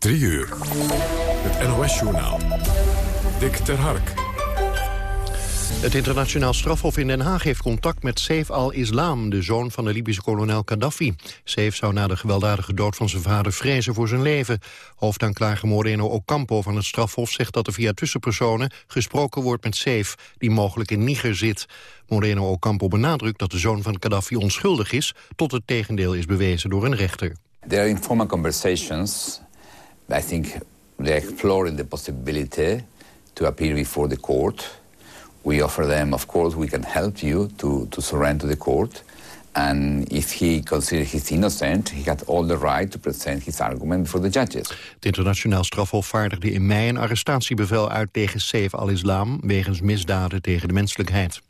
3 uur. Het NOS-journaal. Dick ter Hark. Het internationaal strafhof in Den Haag heeft contact met Saif al-Islam, de zoon van de Libische kolonel Gaddafi. Saif zou na de gewelddadige dood van zijn vader vrezen voor zijn leven. Hoofdaanklager Moreno Ocampo van het strafhof zegt dat er via tussenpersonen gesproken wordt met Saif, die mogelijk in Niger zit. Moreno Ocampo benadrukt dat de zoon van Gaddafi onschuldig is, tot het tegendeel is bewezen door een rechter. There are informal conversations. I think they exploring the possibility to appear before the court. We offer them, of course, we can help you to, to surrender to the court. And if he considers he's innocent, he had all the right to present his argument before the judges. Het internationaal strafhof vaardigde in mei een arrestatiebevel uit tegen Saif al-Islam... wegens misdaden tegen de menselijkheid.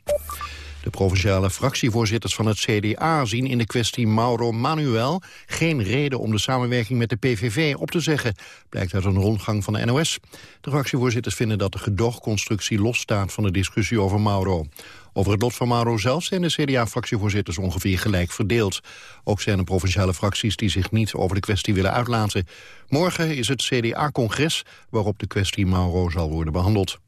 De provinciale fractievoorzitters van het CDA zien in de kwestie Mauro Manuel geen reden om de samenwerking met de PVV op te zeggen, blijkt uit een rondgang van de NOS. De fractievoorzitters vinden dat de gedoogconstructie losstaat van de discussie over Mauro. Over het lot van Mauro zelf zijn de CDA-fractievoorzitters ongeveer gelijk verdeeld. Ook zijn er provinciale fracties die zich niet over de kwestie willen uitlaten. Morgen is het CDA-congres waarop de kwestie Mauro zal worden behandeld.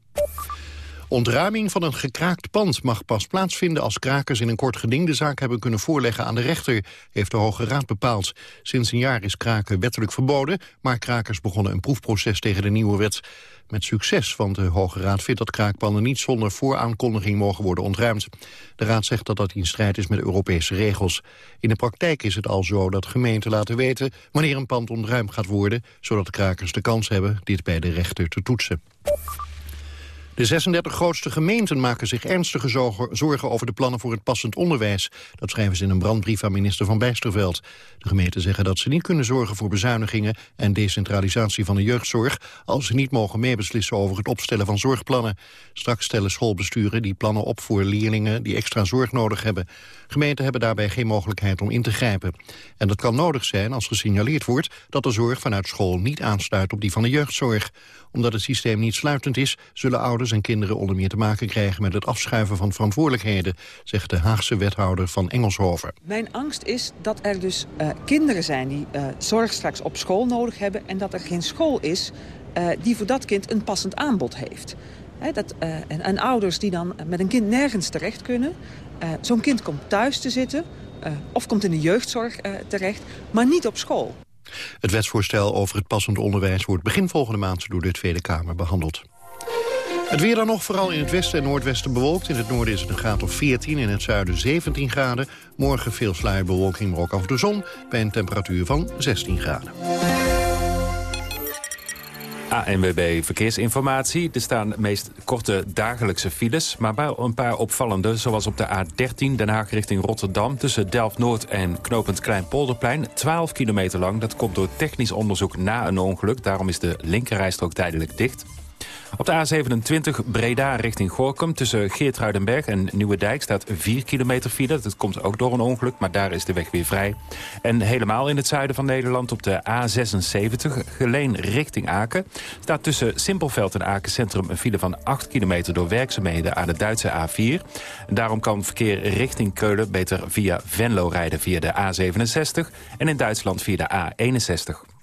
Ontruiming van een gekraakt pand mag pas plaatsvinden als krakers in een kort geding de zaak hebben kunnen voorleggen aan de rechter, heeft de Hoge Raad bepaald. Sinds een jaar is kraken wettelijk verboden, maar krakers begonnen een proefproces tegen de nieuwe wet. Met succes, want de Hoge Raad vindt dat kraakpanden niet zonder vooraankondiging mogen worden ontruimd. De Raad zegt dat dat in strijd is met Europese regels. In de praktijk is het al zo dat gemeenten laten weten wanneer een pand ontruimd gaat worden, zodat krakers de kans hebben dit bij de rechter te toetsen. De 36 grootste gemeenten maken zich ernstige zorgen over de plannen voor het passend onderwijs. Dat schrijven ze in een brandbrief aan minister Van Bijsterveld. De gemeenten zeggen dat ze niet kunnen zorgen voor bezuinigingen en decentralisatie van de jeugdzorg als ze niet mogen meebeslissen over het opstellen van zorgplannen. Straks stellen schoolbesturen die plannen op voor leerlingen die extra zorg nodig hebben. Gemeenten hebben daarbij geen mogelijkheid om in te grijpen. En dat kan nodig zijn als gesignaleerd wordt dat de zorg vanuit school niet aansluit op die van de jeugdzorg omdat het systeem niet sluitend is, zullen ouders en kinderen onder meer te maken krijgen met het afschuiven van verantwoordelijkheden, zegt de Haagse wethouder van Engelshoven. Mijn angst is dat er dus uh, kinderen zijn die uh, zorg straks op school nodig hebben en dat er geen school is uh, die voor dat kind een passend aanbod heeft. He, dat, en, ouders die dan met een kind nergens terecht kunnen. Zo'n kind komt thuis te zitten of komt in de jeugdzorg terecht, maar niet op school. Het wetsvoorstel over het passend onderwijs wordt begin volgende maand door de Tweede Kamer behandeld. Het weer dan nog, vooral in het westen en noordwesten bewolkt. In het noorden is het een graad of 14, in het zuiden 17 graden. Morgen veel sluierbewolking, maar ook af de zon... bij een temperatuur van 16 graden. ANWB Verkeersinformatie. Er staan meest korte dagelijkse files, maar wel een paar opvallende... zoals op de A13 Den Haag richting Rotterdam... tussen Delft-Noord en knooppunt Kleinpolderplein. 12 kilometer lang, dat komt door technisch onderzoek na een ongeluk. Daarom is de linkerrijstrook tijdelijk dicht. Op de A27 Breda richting Gorkum tussen Geertruidenberg en Nieuwedijk staat 4 kilometer file. Dat komt ook door een ongeluk, maar daar is de weg weer vrij. En helemaal in het zuiden van Nederland op de A76 Geleen richting Aken... staat tussen Simpelveld en Aken Centrum een file van 8 kilometer... door werkzaamheden aan de Duitse A4. daarom kan verkeer richting Keulen beter via Venlo rijden via de A67... en in Duitsland via de A61.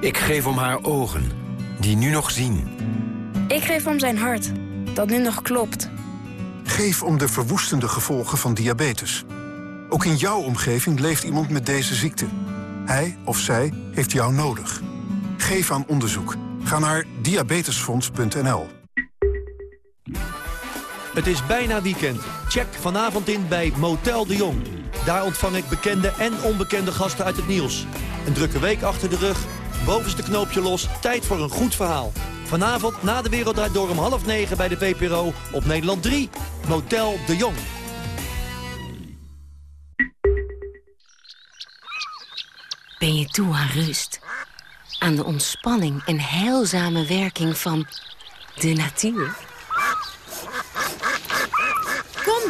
Ik geef om haar ogen, die nu nog zien. Ik geef om zijn hart, dat nu nog klopt. Geef om de verwoestende gevolgen van diabetes. Ook in jouw omgeving leeft iemand met deze ziekte. Hij of zij heeft jou nodig. Geef aan onderzoek. Ga naar diabetesfonds.nl. Het is bijna weekend. Check vanavond in bij Motel de Jong. Daar ontvang ik bekende en onbekende gasten uit het nieuws. Een drukke week achter de rug bovenste knoopje los, tijd voor een goed verhaal. Vanavond na de Wereld Door om half negen bij de VPRO op Nederland 3. Motel de Jong. Ben je toe aan rust? Aan de ontspanning en heilzame werking van de natuur?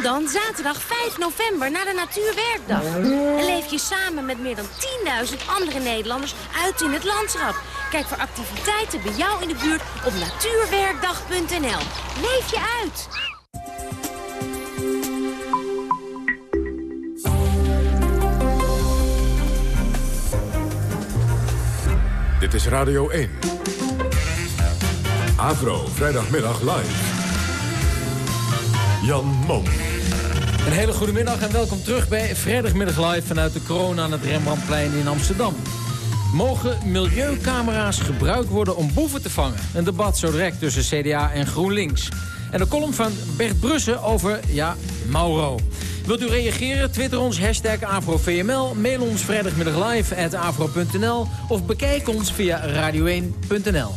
Dan zaterdag 5 november naar de Natuurwerkdag. Leef je samen met meer dan 10.000 andere Nederlanders uit in het landschap. Kijk voor activiteiten bij jou in de buurt op natuurwerkdag.nl. Leef je uit! Dit is Radio 1. Avro, vrijdagmiddag live. Jan Mom. Een hele goede middag en welkom terug bij Vrijdagmiddag Live... vanuit de corona aan het Rembrandtplein in Amsterdam. Mogen milieucamera's gebruikt worden om boeven te vangen? Een debat zo direct tussen CDA en GroenLinks. En de column van Bert Brussen over, ja, Mauro. Wilt u reageren? Twitter ons, hashtag AfroVML. Mail ons vrijdagmiddag live at afro.nl. Of bekijk ons via radio1.nl.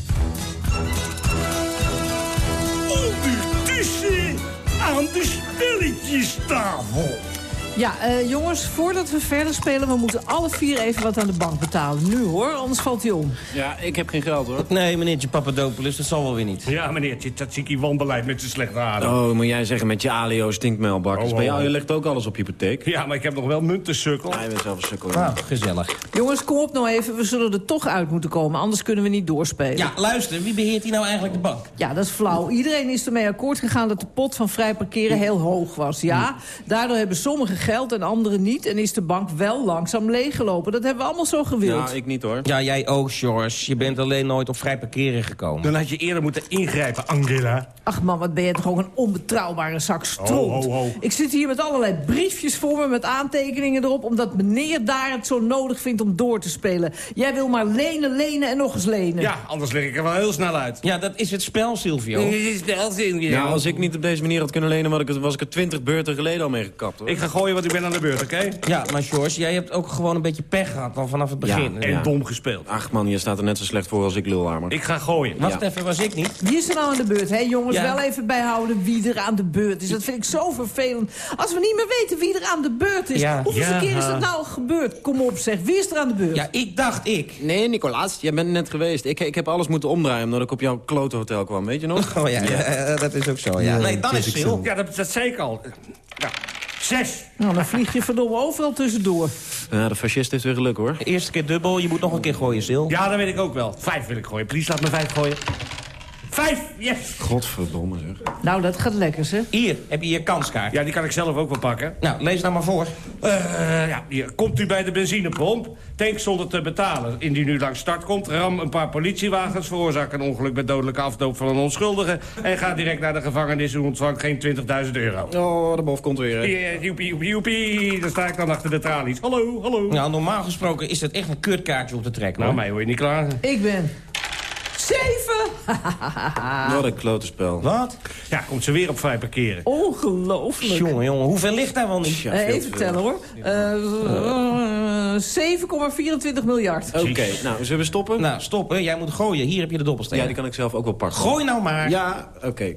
Ondertussen aan de spelletjestafel. Ja, uh, jongens, voordat we verder spelen... we moeten alle vier even wat aan de bank betalen. Nu hoor, anders valt hij om. Ja, ik heb geen geld hoor. Nee, meneertje Papadopoulos, dat zal wel weer niet. Ja, meneertje Tatsiki wanbeleid met zijn slechte adem. Oh, moet jij zeggen met je alio stinkmelbakkers. Oh, oh, Bij jou, je legt ook alles op hypotheek. Ja, maar ik heb nog wel munten, sukkel. Ja, je bent zelf een sukkel. Nou, gezellig. Jongens, kom op nou even. We zullen er toch uit moeten komen, anders kunnen we niet doorspelen. Ja, luister, wie beheert hier nou eigenlijk de bank? Ja, dat is flauw. Iedereen is ermee akkoord gegaan dat de pot van vrij parkeren heel hoog was. Ja, daardoor hebben sommigen geld en anderen niet... en is de bank wel langzaam leeggelopen. Dat hebben we allemaal zo gewild. Ja, ik niet hoor. Ja, jij ook, George. Je bent alleen nooit op vrij parkeren gekomen. Dan had je eerder moeten ingrijpen, Angela. Ach man, wat ben je toch ook een onbetrouwbare zak stront. Ik zit hier met allerlei briefjes voor me met aantekeningen erop... omdat meneer daar het zo nodig vindt om door te spelen. Jij wil maar lenen, lenen en nog eens lenen. Ja, anders leg ik er wel heel snel uit. Ja, dat is het spel, Silvio. Het is het spel, Silvio. Ja, als ik niet op deze manier had kunnen lenen... was ik, was ik er twintig beurten geleden al mee gekapt. Hoor. Ik ga gooien, want ik ben aan de beurt, oké? Ja, maar George, jij hebt ook gewoon een beetje pech gehad al vanaf het begin. Ja, en dom gespeeld. Ach man, je staat er net zo slecht voor als ik lul Ik ga gooien. Wacht even, was ik niet? Wie is er nou aan de beurt, hè jongens? Wel even bijhouden wie er aan de beurt is. Dat vind ik zo vervelend. Als we niet meer weten wie er aan de beurt is. Hoeveel keer is dat nou gebeurd? Kom op zeg, wie is er aan de beurt? Ja, ik dacht ik. Nee, Nicolaas, jij bent net geweest. Ik, ik heb alles moeten omdraaien omdat ik op jouw klote hotel kwam, weet je nog? Oh ja, dat is ook zo, ja. Nee, dan is Sil. Ja, dat, dat zei ik al. Ja. Zes. Nou, dan vlieg je verdomme overal tussendoor. Ja, de fascist heeft weer geluk, hoor. De eerste keer dubbel, je moet nog een keer gooien, Sil. Ja, dat weet ik ook wel. Vijf wil ik gooien. Please, laat me vijf gooien. Vijf, yes! Godverdomme, zeg. Nou, dat gaat lekker, zeg. Hier, heb je je kanskaart. Ja, die kan ik zelf ook wel pakken. Nou, lees nou maar voor. Uh, ja, hier. Komt u bij de benzinepomp, tank zonder te betalen. Indien u langs start komt, ram een paar politiewagens... veroorzaak een ongeluk met dodelijke afdoop van een onschuldige... en ga direct naar de gevangenis en ontvangt geen 20.000 euro. Oh, de bof komt weer. Ja, joepie, joepie, joepie. Dan sta ik dan achter de tralies. Hallo, hallo. Nou, normaal gesproken is het echt een kutkaartje op te trekken. Nou, mij hoor je niet klaar. Ik ben... Zeven! Wat een klote spel. Wat? Ja, komt ze weer op vrij parkeren. Ongelooflijk. Jongen, jongen, hoeveel ligt daar wel niet? Ja, uh, even tellen hoor. Uh, 7,24 miljard. Oké, nou, zullen we stoppen? Nou, stoppen. Jij moet gooien. Hier heb je de dobbelsteen. Ja, die kan ik zelf ook wel pakken. Gooi nou maar. Ja, oké.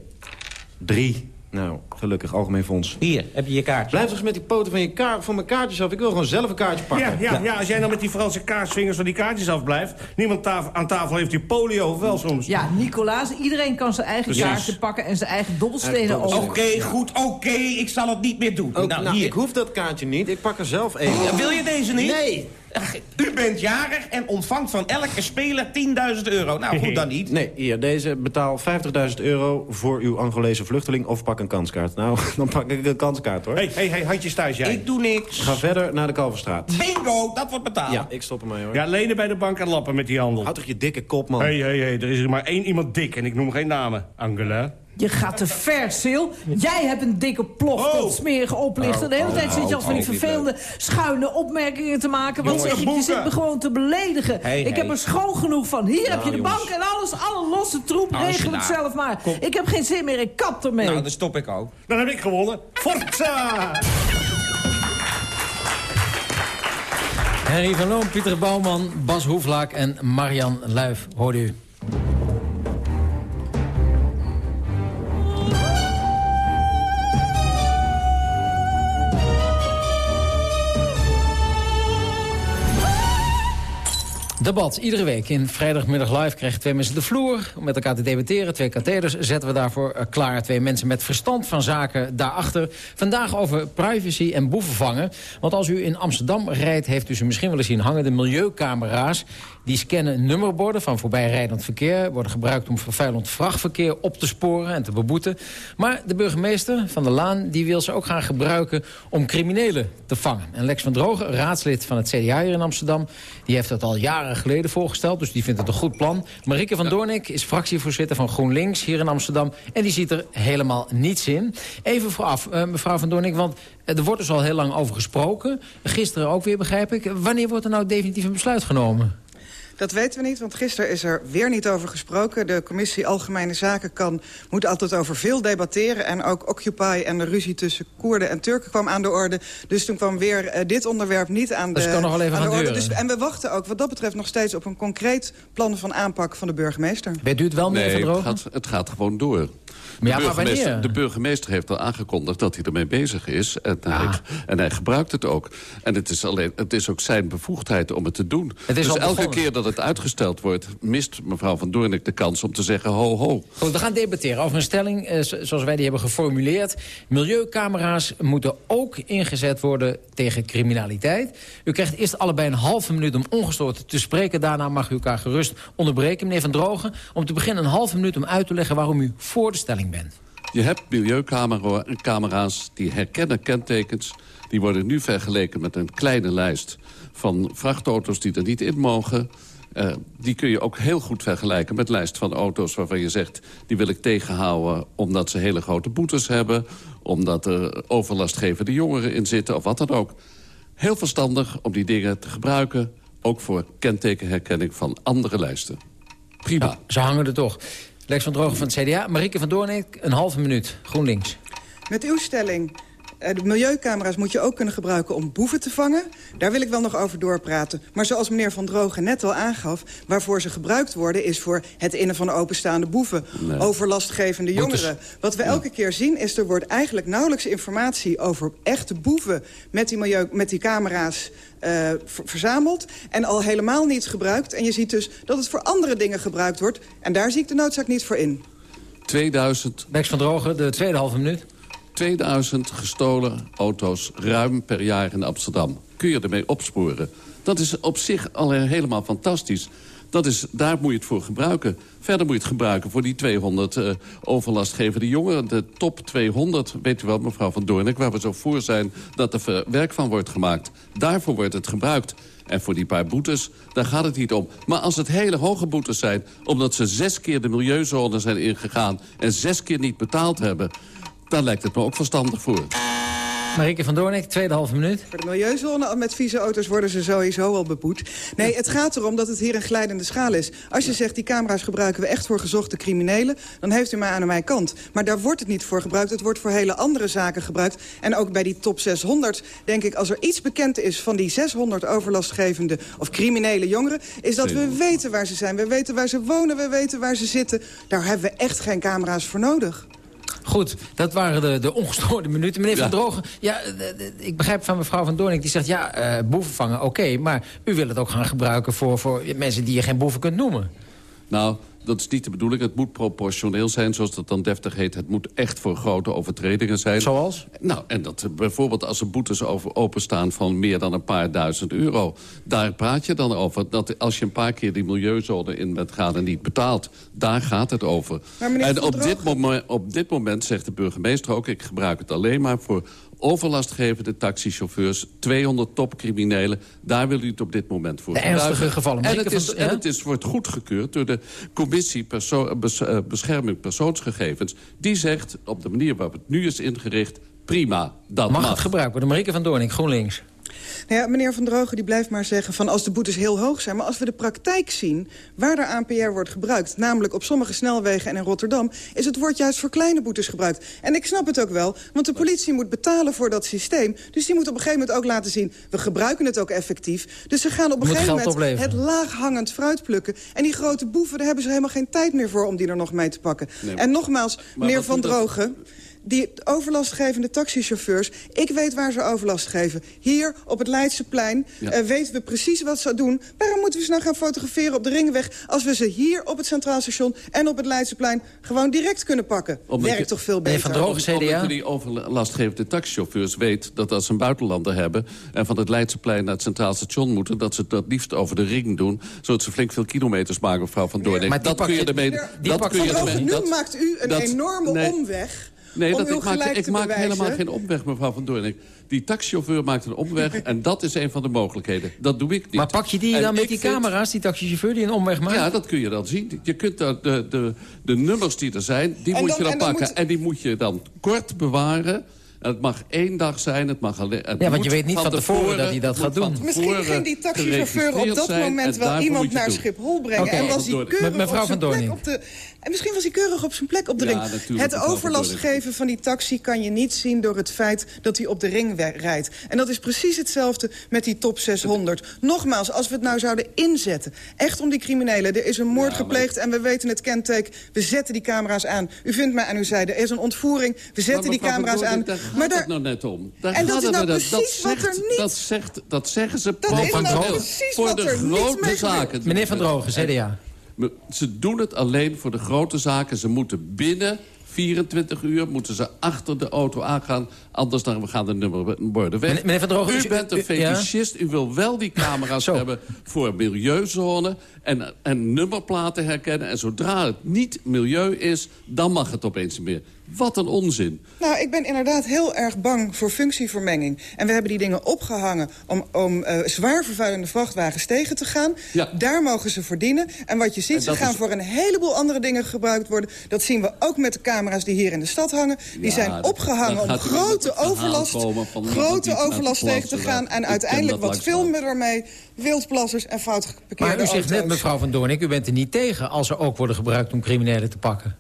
Drie. Nou, gelukkig, algemeen fonds. Hier, heb je je kaartje. Blijf toch eens met die poten van, je kaart, van mijn kaartjes af. Ik wil gewoon zelf een kaartje pakken. Ja, ja, ja. als jij nou met die Franse kaarsvingers van die kaartjes afblijft... niemand aan tafel heeft die polio, of wel soms? Ja, Nicolaas, iedereen kan zijn eigen Precies. kaartje pakken... en zijn eigen dobbelstenen ook. Oké, goed, oké, ik zal het niet meer doen. nou, nou, hier. ik hoef dat kaartje niet, ik pak er zelf één. wil je deze niet? Nee. U bent jarig en ontvangt van elke speler 10.000 euro. Nou, goed dan niet. Nee, hier, deze betaal 50.000 euro voor uw Angolese vluchteling... of pak een kanskaart. Nou, dan pak ik een kanskaart, hoor. Hé, hey, hey, handjes thuis, jij. Ik doe niks. Ga verder naar de Kalverstraat. Bingo, dat wordt betaald. Ja, ik stop ermee, hoor. Ja, lenen bij de bank en lappen met die handel. Houd toch je dikke kop, man. Hé, hé, hé, er is er maar één iemand dik en ik noem geen namen. Angela. Je gaat te ver, Sil. Jij hebt een dikke plof, oh. dat smerige oplichter. De hele tijd zit je als van die vervelende schuine opmerkingen te maken. Wat zeg ik? Je zit me gewoon te beledigen. ik heb er schoon genoeg van. Hier heb je de bank en alles, alle losse troep. Nou, regel het zelf maar. Ik heb geen zin meer, ik kap ermee. Nou, dan stop ik ook. Dan heb ik gewonnen. Forza! Henry van Loon, Pieter Bouwman, Bas Hoeflaak en Marian Luif. Hoorde u. Debat, iedere week in vrijdagmiddag live krijgen twee mensen de vloer... om met elkaar te debatteren. Twee katheders zetten we daarvoor eh, klaar. Twee mensen met verstand van zaken daarachter. Vandaag over privacy en boevenvangen. Want als u in Amsterdam rijdt, heeft u ze misschien wel eens zien hangen... de milieucamera's die scannen nummerborden van voorbijrijdend verkeer... worden gebruikt om vervuilend vrachtverkeer op te sporen en te beboeten. Maar de burgemeester van de Laan die wil ze ook gaan gebruiken... om criminelen te vangen. En Lex van Drogen, raadslid van het CDA hier in Amsterdam... die heeft dat al jaren geleden voorgesteld. Dus die vindt het een goed plan. Marike van Doornik is fractievoorzitter van GroenLinks hier in Amsterdam. En die ziet er helemaal niets in. Even vooraf, uh, mevrouw van Doornik, want er wordt dus al heel lang over gesproken. Gisteren ook weer, begrijp ik. Wanneer wordt er nou definitief een besluit genomen? Dat weten we niet, want gisteren is er weer niet over gesproken. De commissie Algemene Zaken kan, moet altijd over veel debatteren. En ook Occupy en de ruzie tussen Koerden en Turken kwam aan de orde. Dus toen kwam weer uh, dit onderwerp niet aan de, dus kan nog wel even aan de orde. Dus, en we wachten ook wat dat betreft nog steeds op een concreet plan van aanpak van de burgemeester. Weet u het wel, meneer nee, Van Drogen? Het gaat, het gaat gewoon door. Ja, de, maar burgemeester, de burgemeester heeft al aangekondigd dat hij ermee bezig is. En, Ah. hij, en hij gebruikt het ook. En het is, alleen, het is ook zijn bevoegdheid om het te doen. Het is dus elke keer dat het uitgesteld wordt... mist mevrouw Van Doornik de kans om te zeggen ho ho. Goed, we gaan debatteren over een stelling eh, zo- zoals wij die hebben geformuleerd. Milieucamera's moeten ook ingezet worden tegen criminaliteit. U krijgt eerst allebei een halve minuut om ongestoord te spreken. Daarna mag u elkaar gerust onderbreken. Meneer Van Drogen, om te beginnen een halve minuut om uit te leggen... waarom u voor de stelling bent. Je hebt milieucamera's die herkennen kentekens. Die worden nu vergeleken met een kleine lijst van vrachtauto's die er niet in mogen. Eh, die kun je ook heel goed vergelijken met lijst van auto's waarvan je zegt... die wil ik tegenhouden omdat ze hele grote boetes hebben... omdat er overlastgevende jongeren in zitten of wat dan ook. Heel verstandig om die dingen te gebruiken... ook voor kentekenherkenning van andere lijsten. Prima. Ze hangen er toch. Lex van Drogen van het CDA. Marieke van Doornik, een halve minuut. GroenLinks. Met uw stelling, de milieucamera's moet je ook kunnen gebruiken om boeven te vangen. Daar wil ik wel nog over doorpraten. Maar zoals meneer Van Drogen net al aangaf... waarvoor ze gebruikt worden is voor het innen van openstaande boeven. Nee. Overlastgevende jongeren. Wat we elke keer zien is er wordt eigenlijk nauwelijks informatie... over echte boeven met die, milieu, met die camera's eh, ver- verzameld. En al helemaal niet gebruikt. En je ziet dus dat het voor andere dingen gebruikt wordt. En daar zie ik de noodzaak niet voor in. 2000 Lex van Drogen, de tweede halve minuut. 2000 gestolen auto's ruim per jaar in Amsterdam. Kun je ermee opsporen. Dat is op zich al helemaal fantastisch. Dat is, daar moet je het voor gebruiken. Verder moet je het gebruiken voor die 200 eh, overlastgevende jongeren. De top 200, weet u wel, mevrouw Van Doornik... waar we zo voor zijn dat er ver- werk van wordt gemaakt. Daarvoor wordt het gebruikt. En voor die paar boetes, daar gaat het niet om. Maar als het hele hoge boetes zijn... omdat ze zes keer de milieuzone zijn ingegaan... en zes keer niet betaald hebben... dan lijkt het me ook verstandig voor. Marieke van Doornik, tweede halve minuut. Voor de milieuzone met vieze auto's worden ze sowieso al beboet. Nee, het gaat erom dat het hier een glijdende schaal is. Als je zegt, die camera's gebruiken we echt voor gezochte criminelen... dan heeft u mij aan mijn kant. Maar daar wordt het niet voor gebruikt. Het wordt voor hele andere zaken gebruikt. En ook bij die top 600 denk ik... als er iets bekend is van die 600 overlastgevende of criminele jongeren... is dat we weten waar ze zijn. We weten waar ze wonen, we weten waar ze zitten. Daar hebben we echt geen camera's voor nodig. Goed, dat waren de, de ongestoorde minuten. Meneer Van Drogen, ja, ik begrijp van mevrouw Van Doornik... die zegt, ja, eh, boeven vangen, oké... maar u wil het ook gaan gebruiken voor, voor mensen die je geen boeven kunt noemen. Nou, dat is niet de bedoeling. Het moet proportioneel zijn, zoals dat dan deftig heet. Het moet echt voor grote overtredingen zijn. Zoals? Nou, en dat bijvoorbeeld als er boetes over openstaan van meer dan een paar duizend euro. Daar praat je dan over. Dat als je een paar keer die milieuzone in bent gaan en niet betaalt. Daar gaat het over. Maar meneer En op dit, moment, op dit moment zegt de burgemeester ook... ik gebruik het alleen maar voor overlastgevende taxichauffeurs... 200 topcriminelen, daar wil u het op dit moment voor De gebruiken. ernstige gevallen. En het, is, en het is, wordt goedgekeurd door de commissie perso bes- eh, bescherming persoonsgegevens. Die zegt, op de manier waarop het nu is ingericht... prima, dat mag. Mag het gebruikt worden? Marieke van Doornik, GroenLinks. Nou ja, meneer Van Drogen die blijft maar zeggen van als de boetes heel hoog zijn... maar als we de praktijk zien waar de ANPR wordt gebruikt... namelijk op sommige snelwegen en in Rotterdam... is het woord juist voor kleine boetes gebruikt. En ik snap het ook wel, want de politie moet betalen voor dat systeem. Dus die moet op een gegeven moment ook laten zien... we gebruiken het ook effectief. Dus ze gaan op een Moet gegeven moment opleveren. het laaghangend fruit plukken. En die grote boeven, daar hebben ze helemaal geen tijd meer voor... om die er nog mee te pakken. Nee, en nogmaals, meneer Van dat- Drogen... Die overlastgevende taxichauffeurs, ik weet waar ze overlast geven. Hier op het Leidseplein Ja. eh, weten we precies wat ze doen. Waarom moeten we ze nou gaan fotograferen op de Ringweg... als we ze hier op het Centraal Station en op het Leidseplein... gewoon direct kunnen pakken? Omdat Werkt je- toch veel beter? Van Drogen, Om- CDA. Omdat je die overlastgevende taxichauffeurs weet dat als ze een buitenlander hebben... en van het Leidseplein naar het Centraal Station moeten... dat ze het dat liefst over de ring doen... zodat ze flink veel kilometers maken, mevrouw Van Doornik. Maar dat kun je ermee... die dat kun je ermee nu dat- maakt u een dat- enorme nee. omweg Nee, om dat, uw ik maak, ik maak helemaal geen omweg, mevrouw Van Doornik. Die taxichauffeur maakt een omweg en dat is een van de mogelijkheden. Dat doe ik niet. Maar pak je die En dan met die vind- camera's, die taxichauffeur die een omweg maakt? Ja, dat kun je dan zien. Je kunt de, de, de, de nummers die er zijn, die En moet dan- je dan en dan pakken. moet- En die moet je dan kort bewaren. En het mag één dag zijn, het mag alleen... het Ja, want je weet niet van tevoren dat hij dat gaat doen. Misschien ging die taxichauffeur op dat moment en wel iemand naar doen. Schiphol brengen. Oké. En was hij Door- keurig Mevrouw op zijn plek op de... En misschien was hij keurig op zijn plek op de Ja, ring. Het overlast geven van die taxi kan je niet zien door het feit dat hij op de ring rijdt. En dat is precies hetzelfde met die top 600. Nogmaals, als we het nou zouden inzetten, echt om die criminelen. Er is een moord gepleegd en we weten het kenteken. We zetten die camera's aan. U vindt mij aan uw zijde. Er is een ontvoering. We zetten Maar die camera's aan. Daar gaat Maar daar, het nou net om. Daar En dat is nou precies wat er niet- Dat, zegt, dat zeggen ze Dat is nou precies voor wat de er niet grote mee zaken. Meneer Van Drogen, CDA. Ze doen het alleen voor de grote zaken. Ze moeten binnen 24 uur moeten ze achter de auto aangaan. Anders dan gaan de nummerborden weg. Meneer- Van Drogen, u bent een fetischist. U wil wel die camera's hebben voor milieuzone... En, en nummerplaten herkennen. En zodra het niet milieu is, dan mag het opeens meer. Wat een onzin. Nou, ik ben inderdaad heel erg bang voor functievermenging. En we hebben die dingen opgehangen om, om eh, zwaar vervuilende vrachtwagens tegen te gaan. Daar mogen ze verdienen. En wat je ziet, ze gaan is- voor een heleboel andere dingen gebruikt worden. Dat zien we ook met de camera's die hier in de stad hangen. Die Ja, zijn opgehangen om grote overlast, grote overlast tegen te gaan. En uiteindelijk, wat filmen we ermee? Wildplassers en fout geparkeerde Maar u zegt net, mevrouw Van Doornik, u bent er niet tegen... als ze ook worden gebruikt om criminelen te pakken.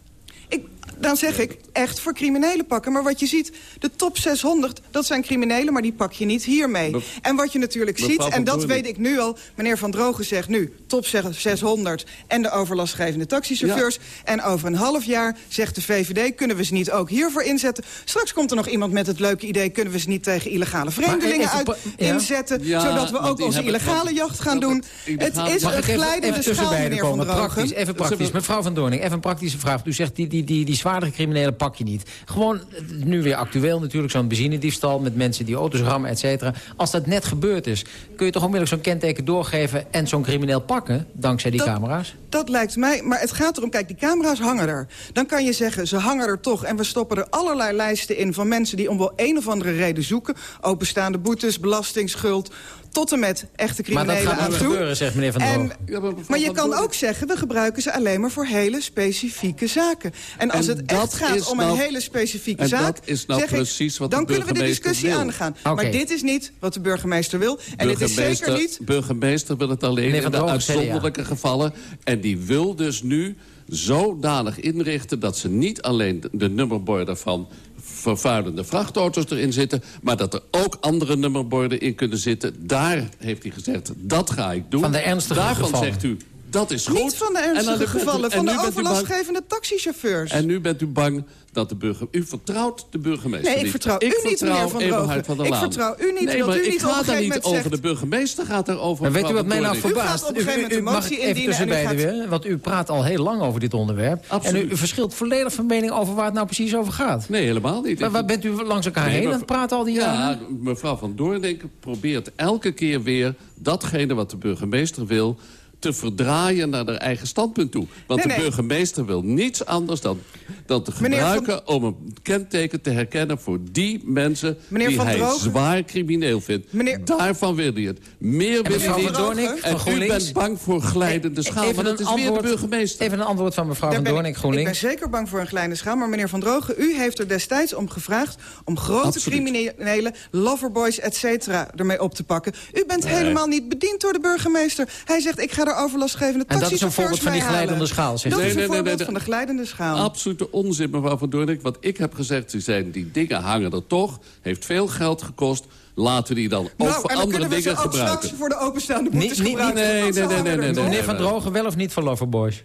Dan zeg ik echt voor criminelen pakken. Maar wat je ziet, de top 600, dat zijn criminelen... maar die pak je niet hiermee. En wat je natuurlijk ziet, en dat weet ik nu al... meneer Van Drogen zegt nu top 600 en de overlastgevende taxichauffeurs. En over een half jaar zegt de VVD... kunnen we ze niet ook hiervoor inzetten. Straks komt er nog iemand met het leuke idee... kunnen we ze niet tegen illegale vreemdelingen uit ja? inzetten... Ja, zodat we ook onze illegale jacht gaan doen. het Het illegale- is een glijdende schaal, meneer Van komen? Drogen. Praktisch, even praktisch. Mevrouw Van Doorning, even een praktische vraag. U zegt, die, die, die, die zwaardere criminelen pak je niet. Gewoon, eh, nu weer actueel natuurlijk, zo'n benzinediefstal... met mensen die auto's rammen, et cetera. Als dat net gebeurd is, kun je toch onmiddellijk zo'n kenteken doorgeven... en zo'n crimineel pakken, dankzij die Dat- camera's? Dat lijkt mij, maar het gaat erom, kijk, die camera's hangen er. Dan kan je zeggen, ze hangen er toch. En we stoppen er allerlei lijsten in van mensen die om wel een of andere reden zoeken. Openstaande boetes, belastingsschuld, tot en met echte Maar dat criminelen gaat aan niet toe. gebeuren, zegt meneer Van En- Droog. maar je kan ook zeggen, we gebruiken ze alleen maar voor hele specifieke zaken. En als En het echt gaat om nou- een hele specifieke en zaak... dat is nou zeg ik, precies wat de dan kunnen we de discussie wil. aangaan. Maar dit is niet wat de burgemeester wil. En dit is zeker Burgemeester, niet... burgemeester wil het alleen in de uitzonderlijke gevallen. En die wil dus nu zodanig inrichten... dat ze niet alleen de- de nummerborden van vervuilende vrachtauto's erin zitten... maar dat er ook andere nummerborden in kunnen zitten. Daar heeft hij gezegd, dat ga ik doen. Van de ernstige Daarvan gevallen. zegt u, dat is goed. Niet van de ernstige u- gevallen, en van de u overlastgevende taxichauffeurs. En nu bent u bang dat de burger... U vertrouwt de burgemeester Nee, ik niet. vertrouw u niet, vertrouw meneer Van Drogen. Van der Ik vertrouw u niet, Nee, dat maar u niet ga op een daar gegeven niet moment over zegt- de burgemeester, gaat er over Maar weet u wat mij nou verbaast? gaat op een gegeven moment een mag motie indienen en u gaat- weer, want u praat al heel lang over dit onderwerp. Absoluut. En u, u verschilt volledig van mening over waar het nou precies over gaat. Nee, helemaal niet. Maar waar bent u langs elkaar Nee, heen aan het praten al die Ja, jaren? mevrouw Van Doornik probeert elke keer weer... datgene wat de burgemeester wil te verdraaien naar haar eigen standpunt toe. Want Nee, de nee. burgemeester wil niets anders dan, dan te Van- gebruiken... om een kenteken te herkennen voor die mensen... Meneer die Van hij Drogen- zwaar crimineel vindt. Meneer- Daarvan wil hij het. Meer wil hij niet. Doornik En u bent bang voor glijdende schaal, Even maar dat een is weer de antwoord- burgemeester. Even een antwoord van mevrouw Daar Van Doornik, Ik ben zeker bang voor een kleine schaal. Maar meneer Van Drogen, u heeft er destijds om gevraagd... om grote Absoluut. criminelen, loverboys, et cetera, ermee op te pakken. U bent helemaal niet bediend door de burgemeester. Hij zegt, ik ga er overlastgevende En dat is een taxichauffeurs voorbeeld van die glijdende schaal, Dat is een Nee, nee, nee, voorbeeld nee, van de glijdende schaal. Absolute onzin, mevrouw Van Doornik. Wat ik heb gezegd, ze zijn die dingen hangen er toch. Heeft veel geld gekost. Laten we die dan ook nou, voor en dan andere kunnen we ze dingen ook gebruiken. straks voor de openstaande boetes Niet- niet- gebruiken. nee, nee, nee, nee, nee. Meneer nee, Van nee. Drogen, wel of niet voor Loverboys?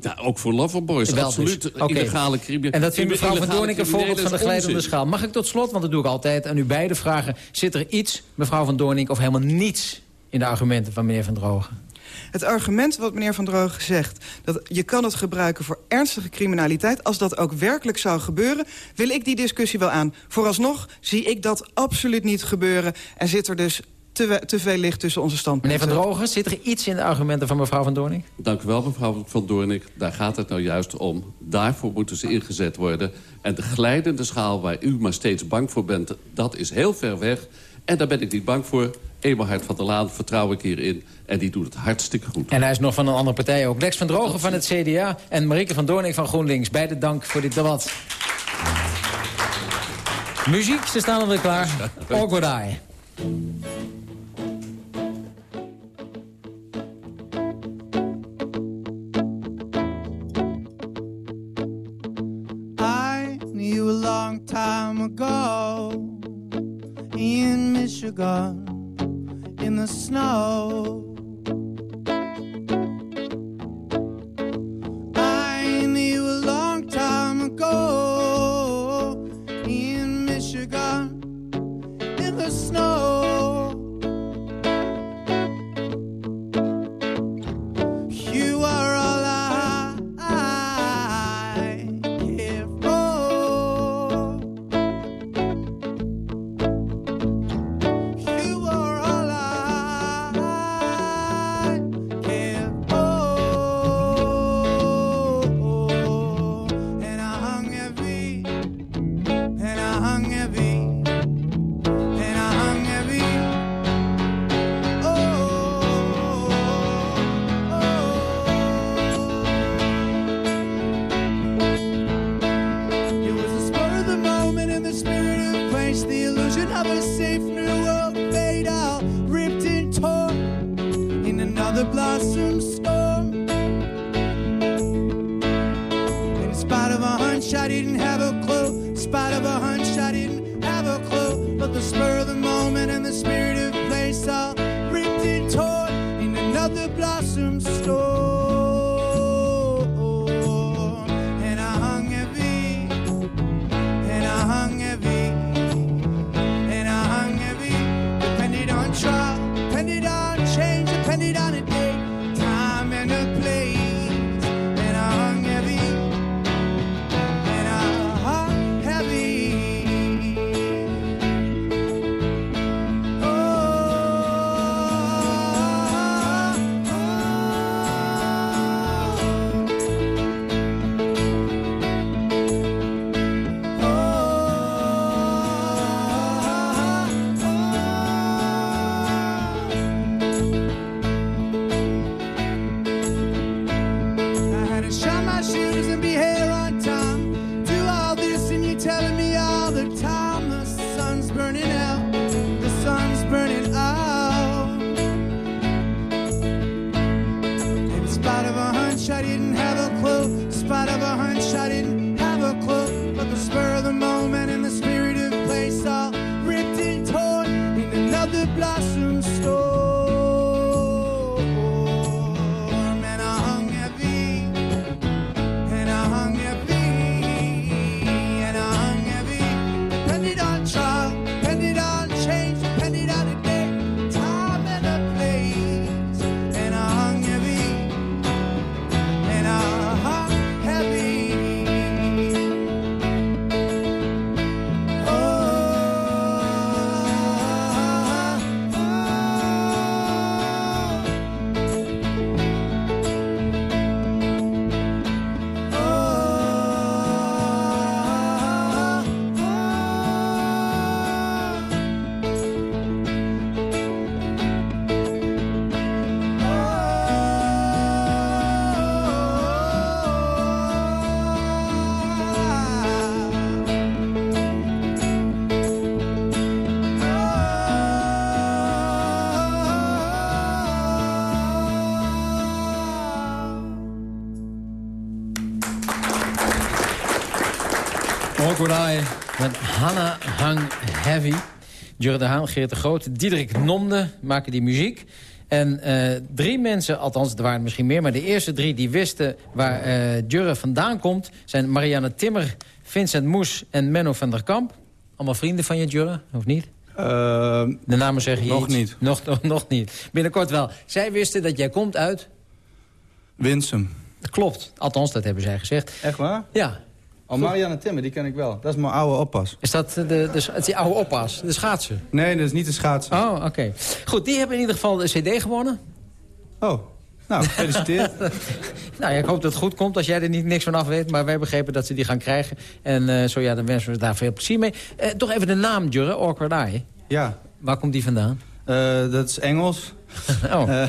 Ja, ook voor loverboys, Wel dus. absoluut. Illegale criminelen. En dat vindt mevrouw Van Doornik een voorbeeld van de glijdende onzin. schaal. Mag ik tot slot, want dat doe ik altijd, aan u beide vragen... zit er iets, mevrouw Van Doornik, of helemaal niets... in de argumenten van meneer Van Drogen? Het argument wat meneer Van Drogen zegt... dat je kan het gebruiken voor ernstige criminaliteit... als dat ook werkelijk zou gebeuren, wil ik die discussie wel aan. Vooralsnog zie ik dat absoluut niet gebeuren... en zit er dus te, te veel ligt tussen onze standpunten. Meneer Van Drogen, zit er iets in de argumenten van mevrouw Van Doornik? Dank u wel, mevrouw Van Doornik. Daar gaat het nou juist om. Daarvoor moeten ze ingezet worden. En de glijdende schaal waar u maar steeds bang voor bent... dat is heel ver weg. En daar ben ik niet bang voor. Eberhard van der Laan vertrouw ik hierin. En die doet het hartstikke goed. En hij is nog van een andere partij ook. Lex van Drogen van het CDA en Marieke van Doornik van GroenLinks. Beide dank voor dit debat. Muziek, ze staan alweer klaar. Awkward Eye. I knew you a long time ago in Michigan in the snow. Heavy. Jurre de Haan, Geert de Groot, Diederik Nomde maken die muziek. En eh, drie mensen, althans er waren misschien meer... maar de eerste drie die wisten waar eh Jurre vandaan komt... zijn Marianne Timmer, Vincent Moes en Menno van der Kamp. Allemaal vrienden van je, Jurre, of niet? de namen zeggen je nog iets? niet. Nog, nog, nog niet. Binnenkort wel. Zij wisten dat jij komt uit... Winsum. Klopt. Althans, dat hebben zij gezegd. Echt waar? Ja. Oh, Marianne Timmer, die ken ik wel. Dat is mijn oude oppas. Is dat de, de, die oude oppas, de schaatsen? Nee, dat is niet de schaatsen. Oh, oké. Goed, die hebben in ieder geval de cd gewonnen. Oh, nou, gefeliciteerd. nou ja, ik hoop dat het goed komt als jij er niet niks van af weet. Maar wij begrepen dat ze die gaan krijgen. En eh, zo ja, dan wensen we daar veel plezier mee. Eh, toch even de naam, Jurre, Awkward Eye. Ja. Waar komt die vandaan? Eh, dat is Engels. oh.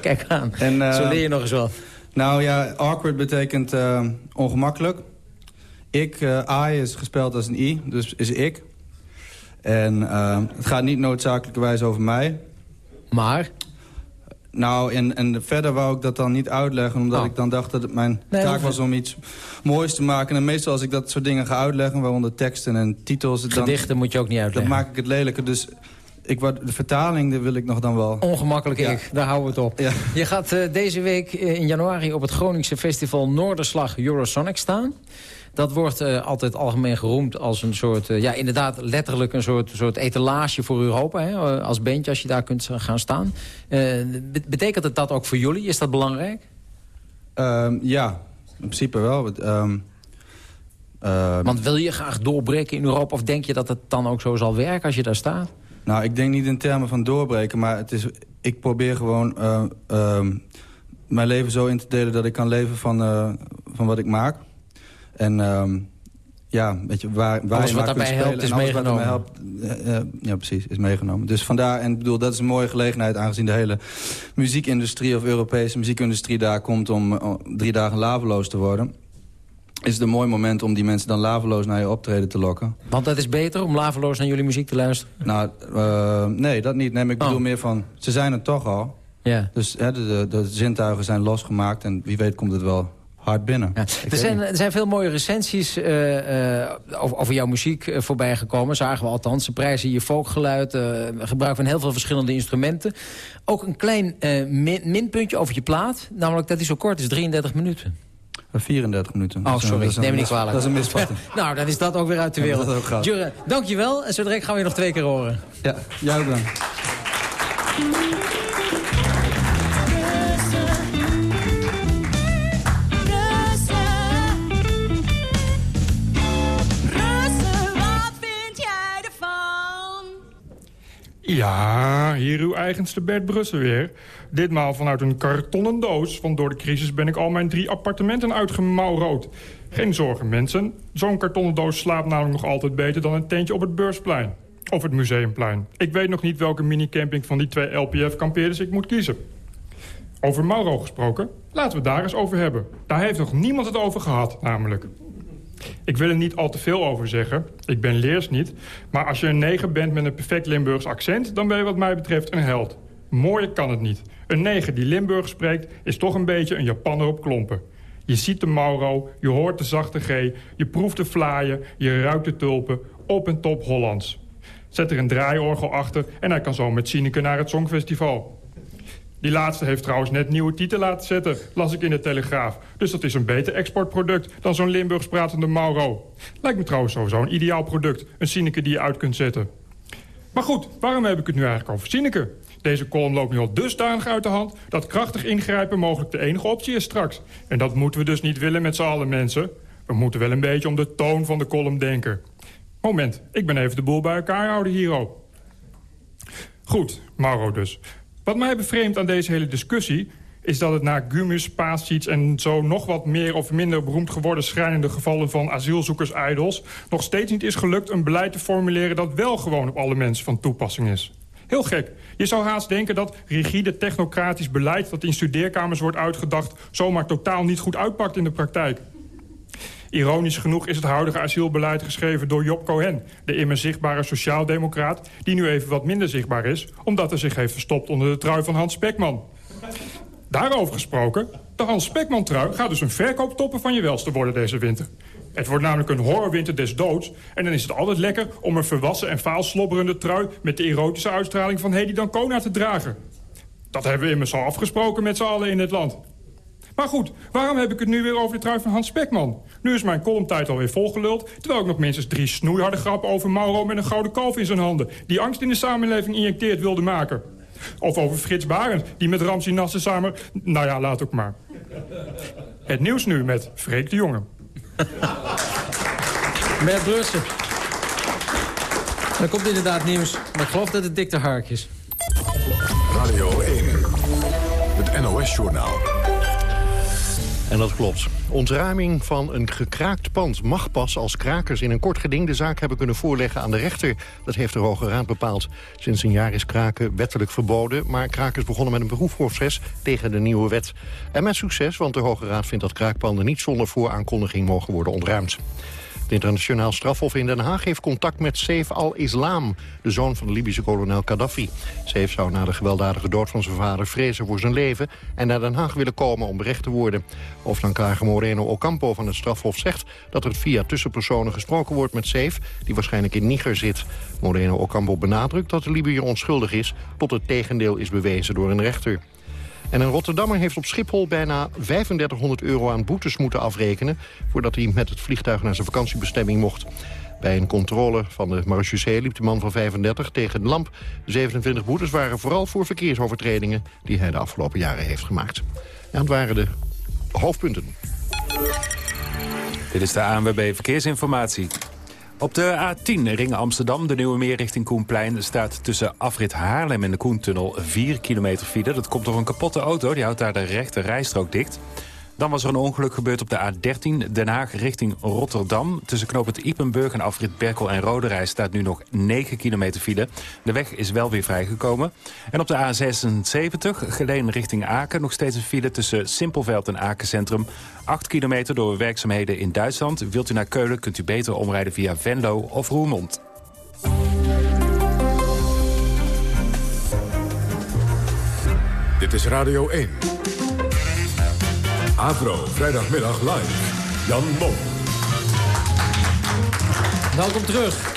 Kijk aan, En, zo leer je nog eens wat. Nou ja, awkward betekent eh, ongemakkelijk. Ik, uh, I is gespeld als een I, dus is ik. En uh, het gaat niet noodzakelijkerwijs over mij. Maar? Nou, en, en verder wou ik dat dan niet uitleggen... omdat Oh. ik dan dacht dat het mijn Nee, taak was om iets moois te maken. En meestal als ik dat soort dingen ga uitleggen... waaronder teksten en titels... Dan, Gedichten moet je ook niet uitleggen. Dan maak ik het lelijker. Dus ik, word- de vertaling die wil ik nog dan wel... Ongemakkelijk Ja. ik, daar houden we het op. Ja. Je gaat eh, deze week eh, in januari op het Groningse festival Noorderslag Eurosonic staan. Dat wordt eh, altijd algemeen geroemd als een soort... ja, inderdaad letterlijk een soort, soort etalage voor Europa. Hè, als bandje, als je daar kunt gaan staan. Be- betekent het dat ook voor jullie? Is dat belangrijk? Ehm, ja, in principe wel. Ehm, ehm, Want wil je graag doorbreken in Europa... of denk je dat het dan ook zo zal werken als je daar staat? Nou, ik denk niet in termen van doorbreken, maar het is, ik probeer gewoon eh, ehm, mijn leven zo in te delen dat ik kan leven van, eh, van wat ik maak. En ehm, ja, weet je, waar, waar Alles je wat daarbij helpt, is meegenomen. helpt, eh, ja, precies, is meegenomen. Dus vandaar, en ik bedoel, dat is een mooie gelegenheid... aangezien de hele muziekindustrie of Europese muziekindustrie daar komt... om drie dagen laveloos te worden... is het een mooi moment om die mensen dan laveloos naar je optreden te lokken. Want dat is beter om laveloos naar jullie muziek te luisteren? Nou, eh, nee, dat niet. Nee, maar ik bedoel Oh. meer van... Ze zijn er toch al. Ja. Dus hè, de, de, de zintuigen zijn losgemaakt. En wie weet komt het wel hard binnen. Ik Er zijn, er zijn veel mooie recensies eh, eh, over, over jouw muziek voorbij gekomen. Zagen we althans. Ze prijzen je folkgeluid. eh, gebruik van heel veel verschillende instrumenten. Ook een klein min- minpuntje over je plaat. Namelijk dat hij zo kort is, 33 minuten. 34 minuten. Oh, Dat is een- sorry. dat is een Neem me niet kwalijk. Dat is een misvatting. nou, dan is dat ook weer uit de wereld. dat ook. Jurre, dankjewel. En zo direct gaan we je nog twee keer horen. Ja, jij ook dan. wat vind jij ervan? Ja, hier uw eigenste Bert Brussen weer. Ditmaal vanuit een kartonnen doos, want door de crisis ben ik al mijn drie appartementen uitgemauwrood. Geen zorgen, mensen. Zo'n kartonnen doos slaapt namelijk nog altijd beter dan een tentje op het beursplein. Of het museumplein. Ik weet nog niet welke minicamping van die twee LPF-kampeerders ik moet kiezen. Over Mauro gesproken, laten we daar eens over hebben. Daar heeft nog niemand het over gehad, namelijk. Ik wil er niet al te veel over zeggen. Ik ben leers niet. Maar als je een neger bent met een perfect Limburgs accent... dan ben je wat mij betreft een held. Mooier kan het niet. Een neger die Limburg spreekt is toch een beetje een Japanner op klompen. Je ziet de Mauro, je hoort de zachte G... je proeft de vlaaien, je ruikt de tulpen. Op en top Hollands. Zet er een draaiorgel achter... en hij kan zo met Sineke naar het Songfestival. Die laatste heeft trouwens net nieuwe titel laten zetten, las ik in de Telegraaf. Dus dat is een beter exportproduct dan zo'n Limburgs pratende Mauro. Lijkt me trouwens sowieso een ideaal product, een Sineke die je uit kunt zetten. Maar goed, waarom heb ik het nu eigenlijk over Sineke? Deze column loopt nu al dusdanig uit de hand... dat krachtig ingrijpen mogelijk de enige optie is straks. En dat moeten we dus niet willen met z'n allen, mensen. We moeten wel een beetje om de toon van de column denken. Moment, ik ben even de boel bij elkaar houden, Hiro. Goed, Mauro dus. Wat mij bevreemdt aan deze hele discussie... is dat het na Gumus, Paasic en zo nog wat meer of minder beroemd geworden... schrijnende gevallen van asielzoekers-idols... nog steeds niet is gelukt een beleid te formuleren... dat wel gewoon op alle mensen van toepassing is. Heel gek. Je zou haast denken dat rigide technocratisch beleid... dat in studeerkamers wordt uitgedacht... zomaar totaal niet goed uitpakt in de praktijk. Ironisch genoeg is het huidige asielbeleid geschreven door Job Cohen... de immer zichtbare sociaaldemocraat, die nu even wat minder zichtbaar is... omdat hij zich heeft verstopt onder de trui van Hans Spekman. Daarover gesproken, de Hans Spekman-trui gaat dus een verkooptopper van je welste worden deze winter. Het wordt namelijk een horrorwinter des doods... en dan is het altijd lekker om een volwassen en vaal slobberende trui... met de erotische uitstraling van Hedy Dancona te dragen. Dat hebben we immers al afgesproken met z'n allen in dit land. Maar goed, waarom heb ik het nu weer over de trui van Hans Spekman? Nu is mijn columntijd alweer volgeluld... terwijl ik nog minstens drie snoeiharde grappen over Mauro... met een gouden kalf in zijn handen... die angst in de samenleving injecteerd wilde maken. Of over Frits Barend, die met Ramsi Nasser samen... Nou ja, laat ook maar. Het nieuws nu met Freek de Jonge. Bert Brussen. Er komt inderdaad nieuws, maar ik geloof dat het dikte harkjes. Radio 1, het NOS-journaal. En dat klopt. Ontruiming van een gekraakt pand mag pas als krakers in een kort geding de zaak hebben kunnen voorleggen aan de rechter. Dat heeft de Hoge Raad bepaald. Sinds een jaar is kraken wettelijk verboden, maar krakers begonnen met een beroepsproces tegen de nieuwe wet. En met succes, want de Hoge Raad vindt dat kraakpanden niet zonder vooraankondiging mogen worden ontruimd. Het internationaal strafhof in Den Haag heeft contact met Saif al-Islam... de zoon van de Libische kolonel Gaddafi. Saif zou na de gewelddadige dood van zijn vader vrezen voor zijn leven... en naar Den Haag willen komen om berecht te worden. Hoofdaanklager Moreno Ocampo van het strafhof zegt... dat er via tussenpersonen gesproken wordt met Saif... die waarschijnlijk in Niger zit. Moreno Ocampo benadrukt dat de Libiër onschuldig is... tot het tegendeel is bewezen door een rechter. En een Rotterdammer heeft op Schiphol bijna 3500 euro aan boetes moeten afrekenen... voordat hij met het vliegtuig naar zijn vakantiebestemming mocht. Bij een controle van de marechaussee liep de man van 35 tegen de lamp. De 27 boetes waren vooral voor verkeersovertredingen... die hij de afgelopen jaren heeft gemaakt. En dat waren de hoofdpunten. Dit is de ANWB Verkeersinformatie. Op de A10 Ring Amsterdam, de Nieuwe Meer richting Koenplein... staat tussen afrit Haarlem en de Koentunnel 4 kilometer file. Dat komt door een kapotte auto, die houdt daar de rechte rijstrook dicht. Dan was er een ongeluk gebeurd op de A13 Den Haag richting Rotterdam. Tussen knooppunt Ipenburg en afrit Berkel en Roderij staat nu nog 9 kilometer file. De weg is wel weer vrijgekomen. En op de A76 Geleen richting Aken nog steeds een file tussen Simpelveld en Aken Centrum. 8 kilometer door werkzaamheden in Duitsland. Wilt u naar Keulen kunt u beter omrijden via Venlo of Roermond. Dit is Radio 1. Avro, vrijdagmiddag live. Jan Mom. Welkom terug.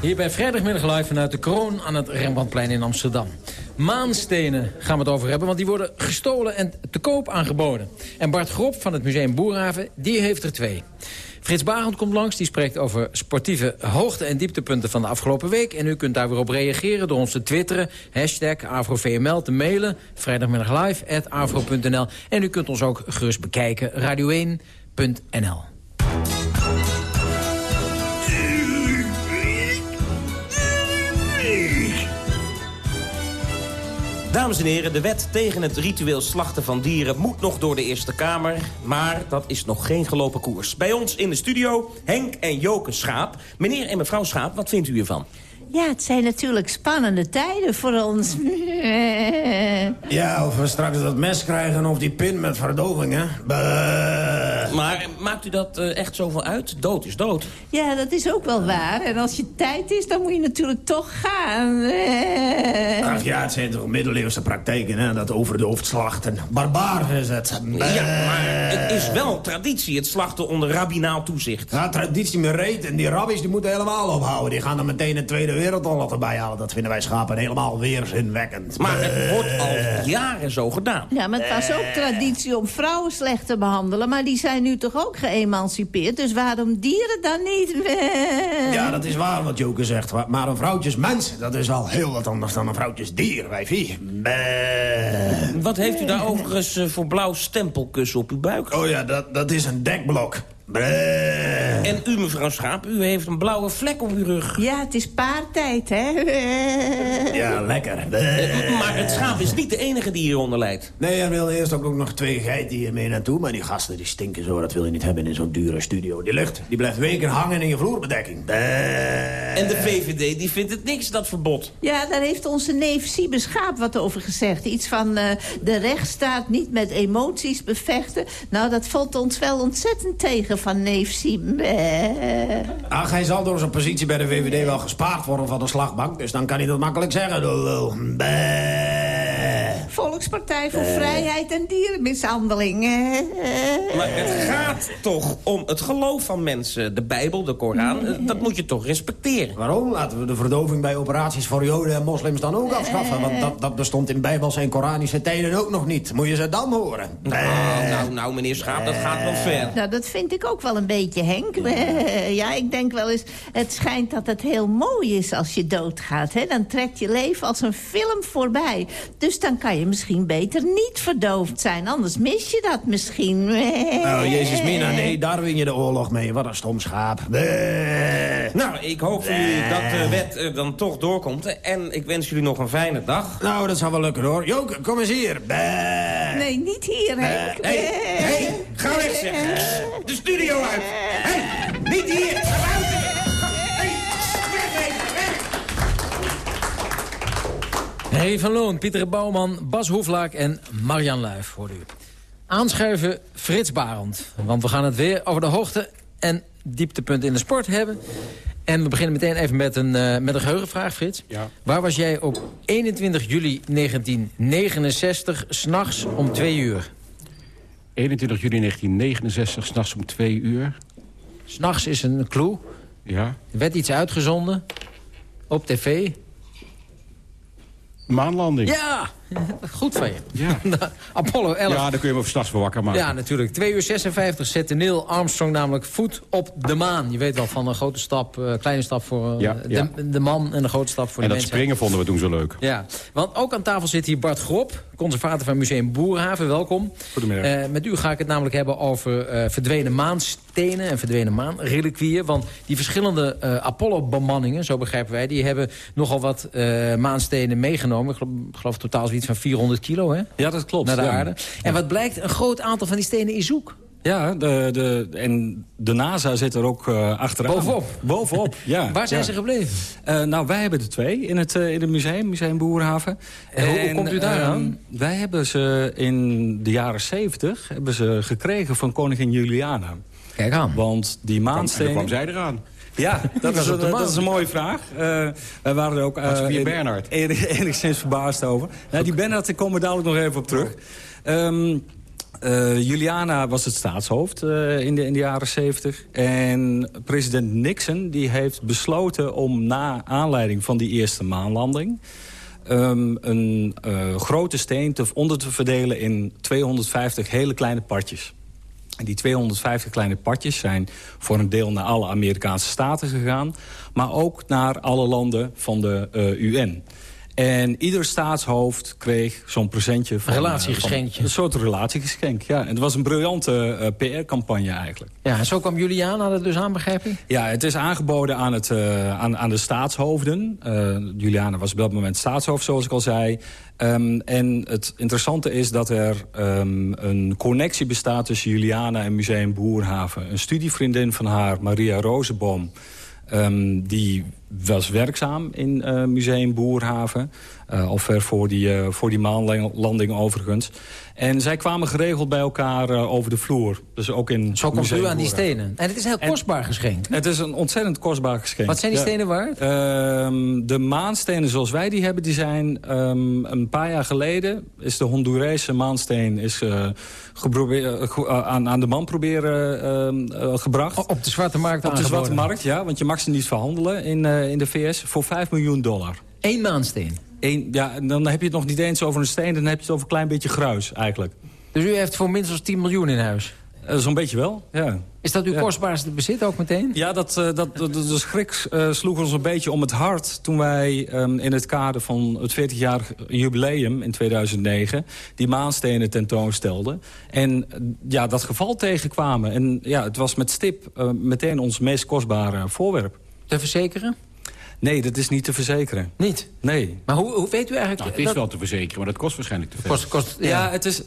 Hier bij Vrijdagmiddag live vanuit de Kroon aan het Rembrandtplein in Amsterdam. Maanstenen gaan we het over hebben, want die worden gestolen en te koop aangeboden. En Bart Grop van het Museum Boerhaven, die heeft er twee. Frits Barend komt langs, die spreekt over sportieve hoogte- en dieptepunten van de afgelopen week. En u kunt daar weer op reageren door ons te twitteren, hashtag AfroVML, te mailen, vrijdagmiddag live, at afro.nl. En u kunt ons ook gerust bekijken, radio1.nl. Dames en heren, de wet tegen het ritueel slachten van dieren moet nog door de Eerste Kamer. Maar dat is nog geen gelopen koers. Bij ons in de studio Henk en Joke Schaap. Meneer en mevrouw Schaap, wat vindt u hiervan? Ja, het zijn natuurlijk spannende tijden voor ons. Ja, of we straks dat mes krijgen of die pin met verdoving, hè? Maar maakt u dat eh, echt zoveel uit? Dood is dood. Ja, dat is ook wel waar. En als je tijd is, dan moet je natuurlijk toch gaan. Ach ja, het zijn toch middeleeuwse praktijken, hè? Dat over de hoofd slachten. Barbaar is het. Ja, maar het is wel traditie, het slachten onder rabbinaal toezicht. Ja, traditie met reet. En die rabbies die moeten helemaal ophouden. Die gaan er meteen de Tweede Wereldoorlog erbij halen. Dat vinden wij schapen helemaal weerzinwekkend. Maar het Buh. wordt al jaren zo gedaan. Ja, maar het was ook traditie om vrouwen slecht te behandelen. Maar die zijn nu toch ook geëmancipeerd. Dus waarom dieren dan niet? Ja, dat is waar wat Joke zegt. Maar een vrouwtjesmens, dat is al heel wat anders dan een vrouwtjesdier, wijfie. Buh. Wat heeft u daar overigens eh, voor blauw stempelkussen op uw buik? Oh ja, dat, dat is een dekblok. En u, mevrouw Schaap, u heeft een blauwe vlek op uw rug. Ja, het is paartijd, hè? Ja, lekker. Maar het schaap is niet de enige die hieronder lijdt. Nee, er wilden eerst ook, nog twee geiten hier mee naartoe. Maar die gasten die stinken zo, dat wil je niet hebben in zo'n dure studio. Die lucht, die blijft weken hangen in je vloerbedekking. En de VVD die vindt het niks, dat verbod. Ja, daar heeft onze neef Siebe Schaap wat over gezegd. Iets van eh, de rechtsstaat niet met emoties bevechten. Nou, dat valt ons wel ontzettend tegen van neef. Ach, hij zal door zijn positie bij de VVD wel gespaard worden van de slagbank. Dus dan kan hij dat makkelijk zeggen. Volkspartij voor Vrijheid en Dierenmishandeling. eh. Maar het gaat toch om het geloof van mensen. De Bijbel, de Koran, eh, dat moet je toch respecteren. Waarom? Laten we de verdoving bij operaties voor joden en moslims dan ook afschaffen. Want dat, dat bestond in bijbelse en Koranische tijden ook nog niet. Moet je ze dan horen? Nou, nou, nou, meneer Schaap, dat gaat wel ver. Nou, dat vind ik ook wel een beetje, Henk. Eh, ja, ik denk wel eens... Het schijnt dat het heel mooi is als je doodgaat. Hè? Dan trekt je leven als een film voorbij. Dus dan kan kan je misschien beter niet verdoofd zijn. Anders mis je dat misschien. Oh, Jezus Mina, nee, daar win je de oorlog mee. Wat een stom schaap. Nou, ik hoop voor jullie dat de wet eh, dan toch doorkomt. En ik wens jullie nog een fijne dag. Nou, dat zal wel lukken, hoor. Joke, kom eens hier. Nee, niet hier, Henk. Hé, hey, ga weg, zeg. De studio uit. Hé, niet hier. Harry van Loon, Pieter Bouwman, Bas Hoeflaak en Marian Luif voor u. Aanschuiven Frits Barend. Want we gaan het weer over de hoogte en dieptepunt in de sport hebben. En we beginnen meteen even met een, eh, met een geheugenvraag, Frits. Ja. Waar was jij op 21 juli 1969 s'nachts om twee uur? 21 juli 1969, s'nachts om twee uur. S'nachts is een clue. Ja. Er werd iets uitgezonden op tv. Maanlanding. Ja, goed van je. Ja. Apollo 11. Ja, dan kun je me s'nachts voor wakker maken. Ja, natuurlijk. 2 uur 56 zette Neil Armstrong namelijk voet op de maan. Je weet wel van een grote stap, eh, kleine stap voor eh, Ja, de, ja. de man en een grote stap voor en de dat mensheid. springen vonden we toen zo leuk. Ja, want ook aan tafel zit hier Bart Grop, conservator van Museum Boerhaven. Welkom. Goedemiddag. Eh, met u ga ik het namelijk hebben over verdwenen maanstenen en verdwenen maanreliquieën. Want die verschillende Apollo-bemanningen, zo begrijpen wij... die hebben nogal wat maanstenen meegenomen. Ik geloof, geloof totaal zoiets van 400 kilo, hè? Ja, dat klopt. Naar de ja. aarde. En wat blijkt, een groot aantal van die stenen is zoek. Ja, de, de, en de NASA zit er ook eh, achteraan. Bovenop? Bovenop, ja. Waar zijn ja. ze gebleven? Eh, nou, wij hebben er twee in het, eh, in het museum, Museum Boerhaven. En hoe- hoe komt u daar ehm, aan? Wij hebben ze in de jaren 70 hebben ze gekregen van koningin Juliana. Kijk aan. Want die En maanstenen... toen kwam zij eraan. Ja, dat was is, een, dat is een mooie vraag. Eh, wij waren er ook Bernhard? en- enigszins verbaasd over. Nou, die Bernhard, daar komen we dadelijk nog even op terug. Ehm, eh, Juliana was het staatshoofd in, de, in de jaren 70. En president Nixon die heeft besloten om na aanleiding van die eerste maanlanding... ehm, een grote steen te, onder te verdelen in 250 hele kleine partjes. En die 250 kleine partjes zijn voor een deel naar alle Amerikaanse staten gegaan... maar ook naar alle landen van de eh, UN. En ieder staatshoofd kreeg zo'n presentje van... Relatiegeschenkje. eh, van- Een soort relatiegeschenk, ja. En het was een briljante eh, PR-campagne eigenlijk. Ja, en zo kwam Juliana er dus aan, begrijp ik? Ja, het is aangeboden aan, het, eh, aan, aan de staatshoofden. Juliana was op dat moment staatshoofd, zoals ik al zei. Ehm, en het interessante is dat er ehm, een connectie bestaat tussen Juliana en Museum Boerhaven. Een studievriendin van haar, Maria Rozenboom... ehm, die was werkzaam in eh, Museum Boerhaven. eh, al ver voor die, eh, voor die maanlanding overigens. En zij kwamen geregeld bij elkaar over de vloer. Dus ook in Zo komt u aan die stenen. En het is een heel kostbaar geschenk. Het is een ontzettend kostbaar geschenk. Wat zijn die stenen waard? Ehm, de maanstenen zoals wij die hebben, die zijn ehm, een paar jaar geleden... is de Hondurese maansteen is, aan, aan de man proberen ehm, eh, gebracht. Op de zwarte markt Op de aangeboden. zwarte markt, ja. Want je mag ze niet verhandelen in, in de VS voor 5 miljoen dollar. Eén maansteen? Eén, ja, en dan heb je het nog niet eens over een steen... dan heb je het over een klein beetje gruis eigenlijk. Dus u heeft voor minstens 10 miljoen in huis? Eh, Zo'n beetje wel, ja. Is dat uw Ja. kostbaarste bezit ook meteen? Ja, dat, eh, dat, de, de schrik eh, sloeg ons een beetje om het hart... toen wij ehm, in het kader van het 40-jarig jubileum in 2009... die maanstenen tentoonstelden. En eh, ja, dat geval tegenkwamen. En ja, het was met stip eh, meteen ons meest kostbare voorwerp. Te verzekeren? Nee, dat is niet te verzekeren. Niet? Nee. Maar hoe, hoe weet u eigenlijk... Nou, het is dat- wel te verzekeren, maar dat kost waarschijnlijk te veel. Kost, kost, Ja, ja. het is...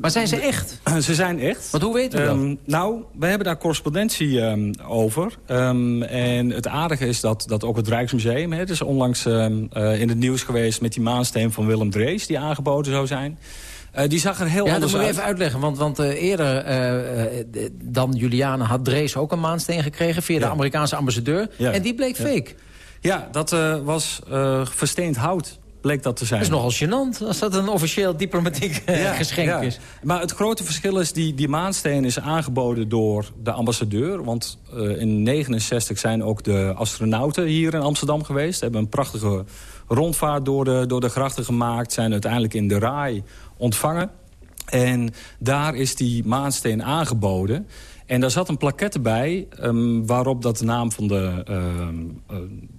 Maar zijn ze echt? Ze zijn echt. Want hoe weet u dat? Ehm, nou, we hebben daar correspondentie ehm, over. Ehm, en het aardige is dat, dat ook het Rijksmuseum... Hè, het is onlangs ehm, eh, in het nieuws geweest met die maansteen van Willem Drees... die aangeboden zou zijn. Eh, die zag er heel Ja, dat anders moet ik uit. even uitleggen. Want, want eh, eerder dan Juliana had Drees ook een maansteen gekregen... via de. Amerikaanse ambassadeur. Ja. En die bleek Ja. fake. Ja, dat eh, was eh, versteend hout, bleek dat te zijn. Dat is nogal gênant als dat een officieel diplomatiek eh, Ja, geschenk ja. is. Maar het grote verschil is, die, die maansteen is aangeboden door de ambassadeur. Want in 69 zijn ook de astronauten hier in Amsterdam geweest. Hebben een prachtige rondvaart door de, door de grachten gemaakt. Zijn uiteindelijk in de RAI ontvangen. En daar is die maansteen aangeboden. En daar zat een plaquette bij ehm, waarop dat de naam van de, ehm, eh,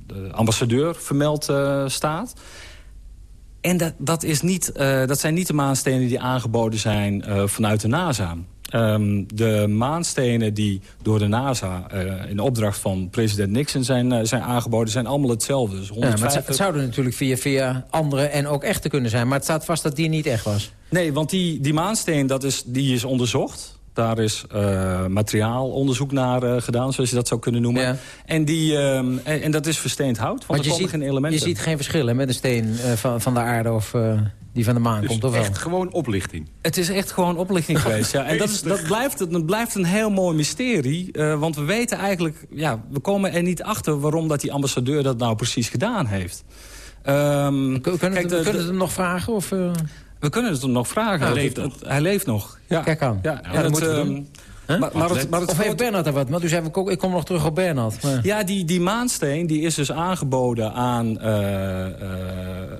de ambassadeur vermeld eh, staat. En dat, dat, is niet, eh, dat zijn niet de maanstenen die aangeboden zijn vanuit de NASA. Ehm, de maanstenen die door de NASA eh, in opdracht van president Nixon zijn, eh, zijn aangeboden... zijn allemaal hetzelfde. Dus Ja, maar het, 150 zou- het zouden natuurlijk via, via andere en ook echte kunnen zijn. Maar het staat vast dat die niet echt was. Nee, want die, die maansteen dat is, die is onderzocht. Daar is eh, materiaalonderzoek naar gedaan, zoals je dat zou kunnen noemen. En, die, ehm, en, en dat is versteend hout, want, Want er komen ziet, geen elementen. je ziet geen verschil hè, met een steen van, van de aarde of die van de maan komt, of wel? echt gewoon oplichting. Het is echt gewoon oplichting geweest, ja. En dat, is, dat, blijft, dat blijft een heel mooi mysterie. eh, want we weten eigenlijk... Ja, we komen er niet achter waarom dat die ambassadeur dat nou precies gedaan heeft. Ehm, Kunnen, kijk, we de- kunnen het hem nog vragen? Of, eh? we kunnen het hem nog vragen. Hij leeft het- Hij leeft nog. Ja. Kijk aan. Ja, dat het, moeten we ehm, doen. Huh? Maar, maar het, maar het of heeft er wat? Want u zei, ik kom- ik kom nog terug op Bernard. Maar... Ja, die, die maansteen die is dus aangeboden aan, eh, eh,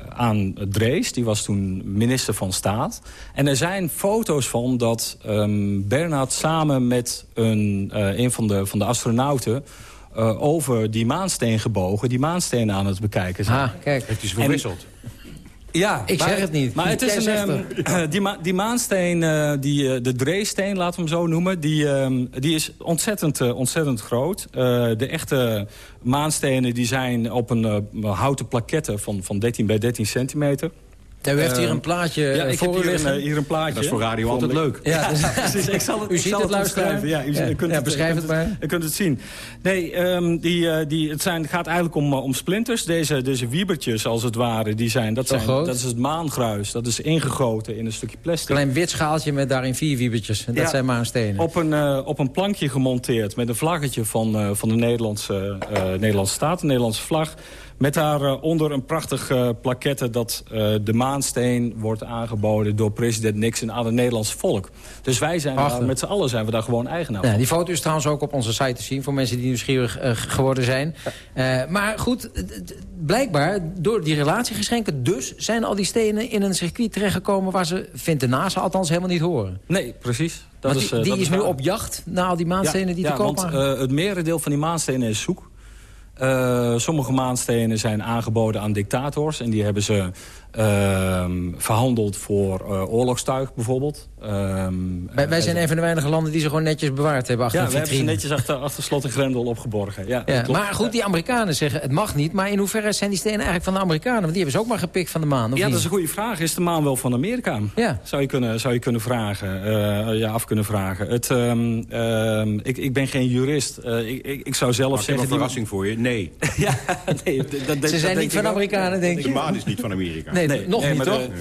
aan Drees. Die was toen minister van Staat. En er zijn foto's van dat ehm Bernhard samen met een, eh, een van, de, van de astronauten... eh, over die maansteen gebogen, die maansteen aan het bekijken zijn. Ah, kijk. Heeft hij ze En- verwisseld? Ja, Ik maar- zeg het niet. Maar het is een, ehm, die, ma die maansteen, eh, die, eh, de Dreesteen, laten we hem zo noemen... die, ehm, die is ontzettend, eh, ontzettend groot. Eh, de echte maanstenen die zijn op een eh, houten plaquette van, van 13 bij 13 centimeter. Ja, u heeft hier Ehm, een plaatje ja, eh, ik voor heb hier een, eh, hier een plaatje. Dat is voor radio altijd leuk. Ja, dus- precies. Ik zal het, U ik ziet zal het, luisteraar? omschrijven. Ja, u, Ja. u kunt Ja, het, beschrijf het maar. U kunt het zien. Nee, ehm, die, eh, die, het zijn, gaat eigenlijk om, om splinters. Deze, deze wiebertjes, als het ware, die zijn, dat, Zo zijn, groot? dat is het maangruis. Dat is ingegoten in een stukje plastic. Klein wit schaaltje met daarin vier wiebertjes. En dat Ja. zijn maanstenen. Op een, op een plankje gemonteerd met een vlaggetje van, eh, van de Nederlandse, eh, Nederlandse staat, de Nederlandse vlag. Met daaronder een prachtig eh plaquette dat eh, de maansteen wordt aangeboden door president Nixon aan het Nederlandse volk. Dus wij zijn daar, met z'n allen zijn we daar gewoon eigenaar Ja, die foto is trouwens ook op onze site te zien... voor mensen die nieuwsgierig eh, geworden zijn. Eh, maar goed, eh, blijkbaar door die relatiegeschenken... dus zijn al die stenen in een circuit terechtgekomen... waar ze, vindt de NASA althans, helemaal niet horen. Nee, precies. Dat is, die eh, die dat is nu op jacht naar al die maanstenen die ja, te koop want eh, het merendeel van die maanstenen is zoek. Eh, sommige maanstenen zijn aangeboden aan dictators. En die hebben ze ehm, verhandeld voor eh, oorlogstuig bijvoorbeeld. Ehm, wij, wij zijn een van de weinige landen die ze gewoon netjes bewaard hebben achter ja, een we hebben ze vitrine. netjes achter, achter slot en grendel opgeborgen. Ja, Ja, dat klopt. maar goed, die Amerikanen zeggen het mag niet. Maar in hoeverre zijn die stenen eigenlijk van de Amerikanen? Want die hebben ze ook maar gepikt van de maan, of Ja, dat is een goede vraag. Is de maan wel van Amerika? Ja. Zou je kunnen, zou je kunnen vragen. eh, ja, af kunnen vragen. Het, ehm, ehm, ik, ik ben geen jurist. Eh, ik, ik, ik zou zelf heb zeggen... een verrassing voor je. Nee. ja, nee, dat- dat- dat Ze zijn denk niet van. Amerikanen, denk De je? maan is niet van Amerika. Nee, nog niet, maar toch? de-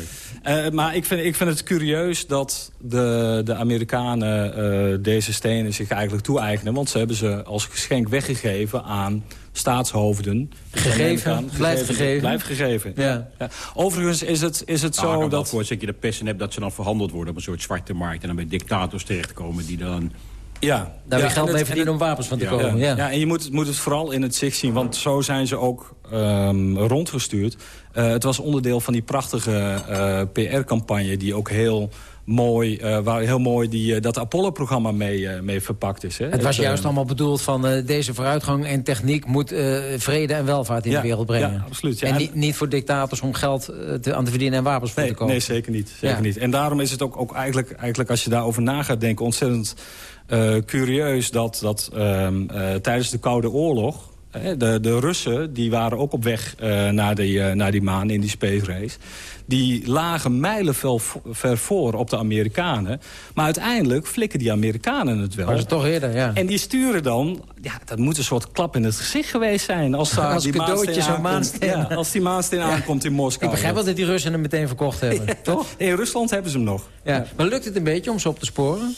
eh, maar ik vind, ik vind het curieus dat de, de Amerikanen eh, deze stenen zich eigenlijk toe-eigenen. Want ze hebben ze als geschenk weggegeven aan staatshoofden. Dus Gegeven, aan, blijft gegeven. Blijft gegeven. Ja. Overigens is het, is het Nou, zo dat... voor dat je de pesten hebt dat ze dan verhandeld worden op een soort zwarte markt. En dan bij dictators terechtkomen die dan... Ja, Daar weer Ja, geld mee verdienen om wapens van te Ja. komen. Ja. Ja, en je moet, moet het vooral in het zicht zien, want zo zijn ze ook ehm, rondgestuurd. Eh, het was onderdeel van die prachtige eh, PR-campagne die ook heel mooi, eh, waar heel mooi die, dat Apollo-programma mee, mee verpakt is. Hè? Het was juist allemaal bedoeld van deze vooruitgang en techniek moet vrede en welvaart in Ja, de wereld brengen. ja, absoluut, ja. En niet, voor dictators om geld te, aan te verdienen en wapens voor te kopen. nee, zeker niet. Zeker niet. En daarom is het ook, ook eigenlijk, eigenlijk, als je daarover na gaat denken... ontzettend curieus dat, dat ehm, eh, tijdens de Koude Oorlog... de, de Russen die waren ook op weg eh, naar, die, eh, naar die maan in die space race. Die lagen mijlenver ver voor op de Amerikanen. Maar uiteindelijk flikken die Amerikanen het wel. Maar ze toch eerder, ja. En die sturen dan... Ja, dat moet een soort klap in het gezicht geweest zijn. Als, daar Als die cadeautje zo'n maansteen. Ja, als die maansteen aankomt in Moskou. Ik begrijp wel dat die Russen hem meteen verkocht hebben, toch? In Rusland hebben ze hem nog. Ja. Maar lukt het een beetje om ze op te sporen?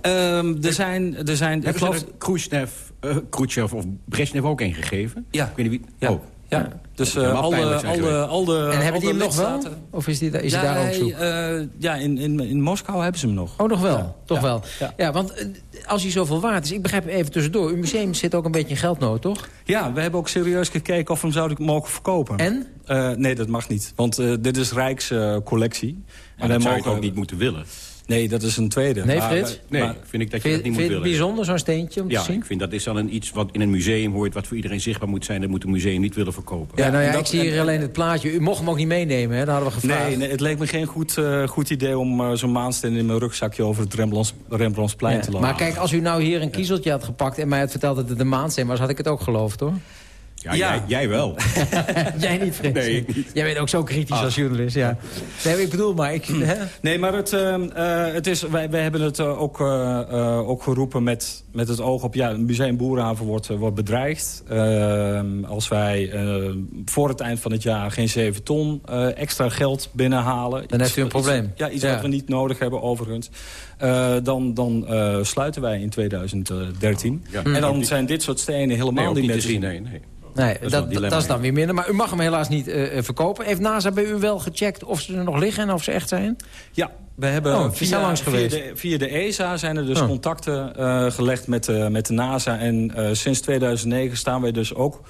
Ehm, er zijn... Er zijn ik geloof, Khrushchev, eh, Khrushchev of Brezhnev ook een gegeven? Ja. Ik weet niet wie... Ja. Oh. ja. Dus eh, mag al, de, al, de, al de... En hebben die hem nog wel? Of is, die, is ja, hij daar ook zoek? eh, ja, in, in, in Moskou hebben ze hem nog. Oh, nog wel. Ja. Toch Ja. wel. Ja. Ja. want eh, als hij zoveel waard is... Ik begrijp even tussendoor. Uw museum zit ook een beetje in geldnood, toch? Ja, we hebben ook serieus gekeken of we hem zouden mogen verkopen. En? Eh, nee, dat mag niet. Want eh, dit is Rijks eh, collectie. Wij dat zou je mogen- ook niet moeten willen. Nee, dat is een tweede. Nee, Maar, Frits? Nee, maar- vind ik dat je Vind, dat niet moet vind je het willen. bijzonder, zo'n steentje, om Ja, te zien? ik vind dat is dan een iets wat in een museum hoort... wat voor iedereen zichtbaar moet zijn. Dat moet een museum niet willen verkopen. Ja, nou ja, dat- ik zie hier en- alleen het plaatje. U mocht hem ook niet meenemen, hè? Dat hadden we gevraagd. Nee, nee, het leek me geen goed, eh, goed idee om eh, zo'n maansteen in mijn rugzakje over het Rembrandts, Rembrandtsplein Ja, te laten. Maar kijk, als u nou hier een kiezeltje had gepakt... en mij had verteld dat het een maansteen was, had ik het ook geloofd, hoor. Ja, Jij, jij wel. Jij niet, Frits. Nee, ik niet. Jij bent ook zo kritisch als journalist, ja. Nee, ik bedoel, maar ik... Hè? Nee, maar het, ehm, eh, het is, wij, wij hebben het eh, ook, eh, eh, ook geroepen met, met het oog op... ja, het museum Boerenhaven wordt, wordt bedreigd. Ehm, als wij eh, voor het eind van het jaar geen 7 ton eh, extra geld binnenhalen... Dan heeft u een iets- probleem. ja, iets Ja. wat we niet nodig hebben overigens. eh, dan dan eh, sluiten wij in 2013. Ja. En dan zijn dit soort stenen helemaal niet meer te zien. Nee, nee. Nee, dat, dat is dan weer minder. Maar u mag hem helaas niet eh, eh, verkopen. Heeft NASA bij u wel gecheckt of ze er nog liggen en of ze echt zijn? Ja, we hebben Oh, zijn langs via, geweest. de, via de ESA zijn er dus Oh. contacten eh, gelegd met, de met de NASA. En sinds 2009 staan wij dus ook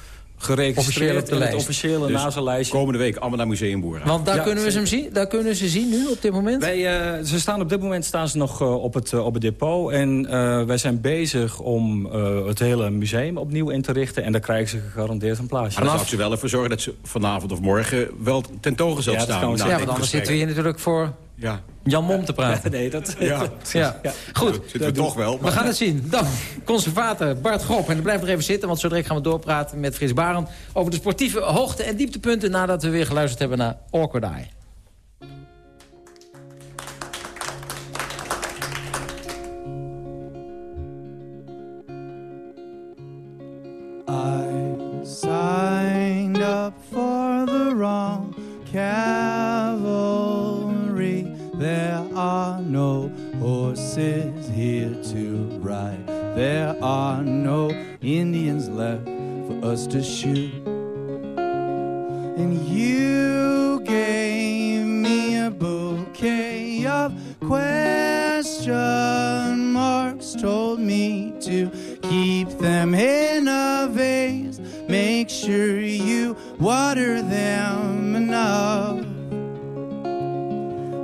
geregistreerd op de in het officiële Dus NASA-lijstje. komende week allemaal naar Museum. Want daar, Ja, kunnen we ze hem zien? daar kunnen ze zien nu op dit moment? Wij, eh, ze staan op dit moment staan ze nog eh, op, het, eh, op het depot. En eh, wij zijn bezig om eh, het hele museum opnieuw in te richten. En daar krijgen ze gegarandeerd een plaatsje. Maar dan zou ik ze wel ervoor zorgen dat ze vanavond of morgen wel tentoongesteld Ja, staan. ja, want anders zitten we hier natuurlijk voor Ja, Jan Mom te praten. Nee, dat... ja. Ja. Goed, zitten we toch wel. we gaan het zien. Dan, conservator Bart Grop. En dan blijft nog even zitten, want zo direct gaan we doorpraten met Frits Barend... over de sportieve hoogte- en dieptepunten... nadat we weer geluisterd hebben naar Awkward Eye. I signed up for the wrong cavalry. Are no horses here to ride. There are no Indians left for us to shoot. And you gave me a bouquet of question marks, told me to keep them in a vase. Make sure you water them enough.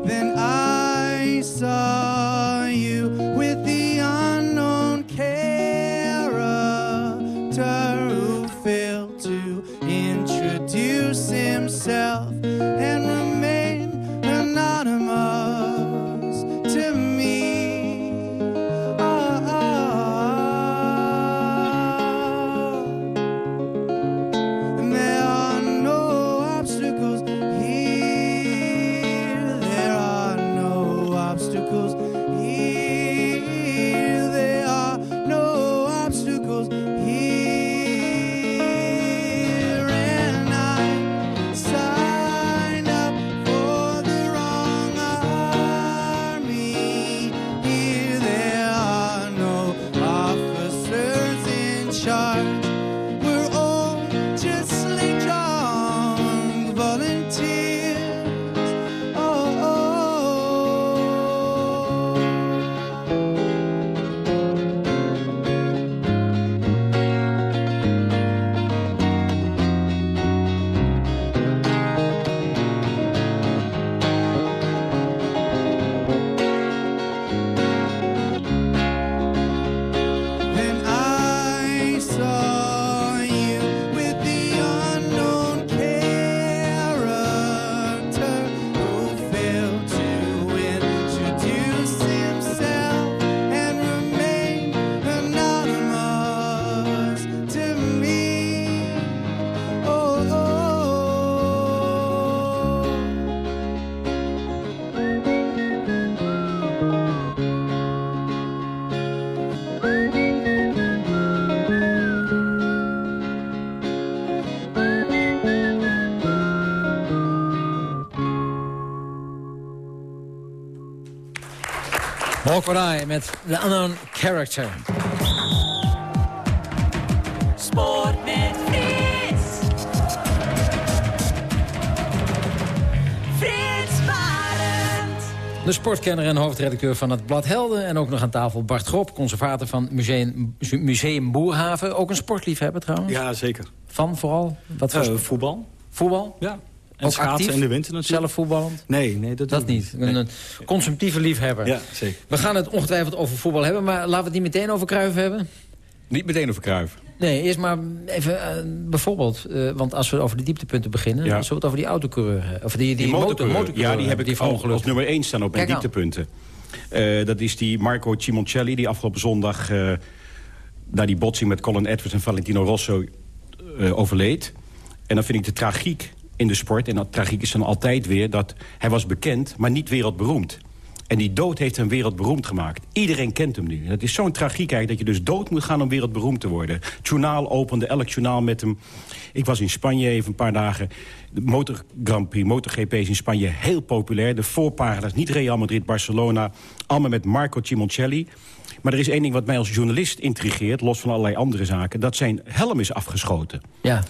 Then I saw you with Eye met The Unknown Character. Sport met Frits. Frits Barend. De sportkenner en hoofdredacteur van het Blad Helden. En ook nog aan tafel Bart Grop, conservator van Museum, Museum Boerhaven. Ook een sportliefhebber trouwens. Ja, zeker. Van vooral? Wat voetbal. Voetbal? Ja. En Ook schaatsen actief? in de winter natuurlijk. Zelf voetballend? Nee, nee dat, Dat niet. Een, een consumptieve liefhebber. Ja, zeker. We gaan het ongetwijfeld over voetbal hebben, maar laten we het niet meteen over Cruijff hebben. Niet meteen over Cruijff. Nee, eerst maar even eh, bijvoorbeeld, eh, want als we over de dieptepunten beginnen... Ja. zullen we het over die autocoureur. Of die, die, Die motor, motorcoureur, motorcoureur ja, die heb ik die al als nummer 1 staan op mijn Kijk aan. dieptepunten. Eh, dat is die Marco Cimoncelli, die afgelopen zondag... eh na die botsing met Colin Edwards en Valentino Rosso eh, overleed. En dan vind ik de tragiek in de sport... en dat tragiek is dan altijd weer dat hij was bekend, maar niet wereldberoemd. En die dood heeft hem wereldberoemd gemaakt. Iedereen kent hem nu. Het is zo'n tragiek eigenlijk dat je dus dood moet gaan om wereldberoemd te worden. Het journaal opende, elk journaal met hem. Ik was in Spanje even een paar dagen. De motor Grand Prix, MotoGP is in Spanje heel populair. De voorpagina's, niet Real Madrid, Barcelona. Allemaal met Marco Cimoncelli. Maar er is één ding wat mij als journalist intrigeert... los van allerlei andere zaken, dat zijn helm is afgeschoten. Ja.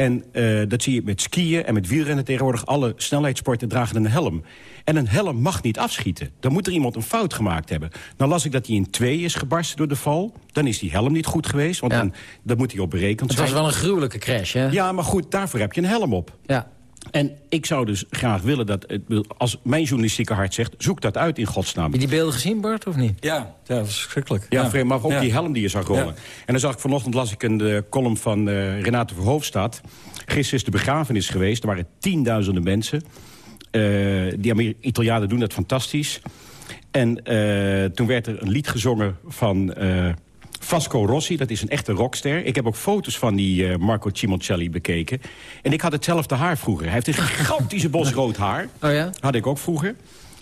En eh, dat zie je met skiën en met wielrennen tegenwoordig. Alle snelheidssporten dragen een helm. En een helm mag niet afschieten. Dan moet er iemand een fout gemaakt hebben. Nou las ik dat hij in twee is gebarsten door de val. Dan is die helm niet goed geweest, want dan, dan moet hij op berekend Het zijn. was wel een gruwelijke crash, hè? Ja, maar goed, daarvoor heb je een helm op. Ja. En ik zou dus graag willen dat, het- als mijn journalistieke hart zegt... zoek dat uit in godsnaam. Heb je die beelden gezien, Bart, of niet? Ja, ja dat was verschrikkelijk. Ja, vreemd, maar ook Ja. die helm die je zag rollen. Ja. En dan zag ik vanochtend las ik een de column van eh Renate Verhoofdstad. Gisteren is de begrafenis geweest. Er waren tienduizenden mensen. Eh, die Amer- Italianen doen dat fantastisch. En eh, toen werd er een lied gezongen van eh, Vasco Rossi. Dat is een echte rockster. Ik heb ook foto's van die eh, Marco Cimoncelli bekeken. En ik had hetzelfde haar vroeger. Hij heeft een gigantische bos rood haar. Oh ja? Had ik ook vroeger.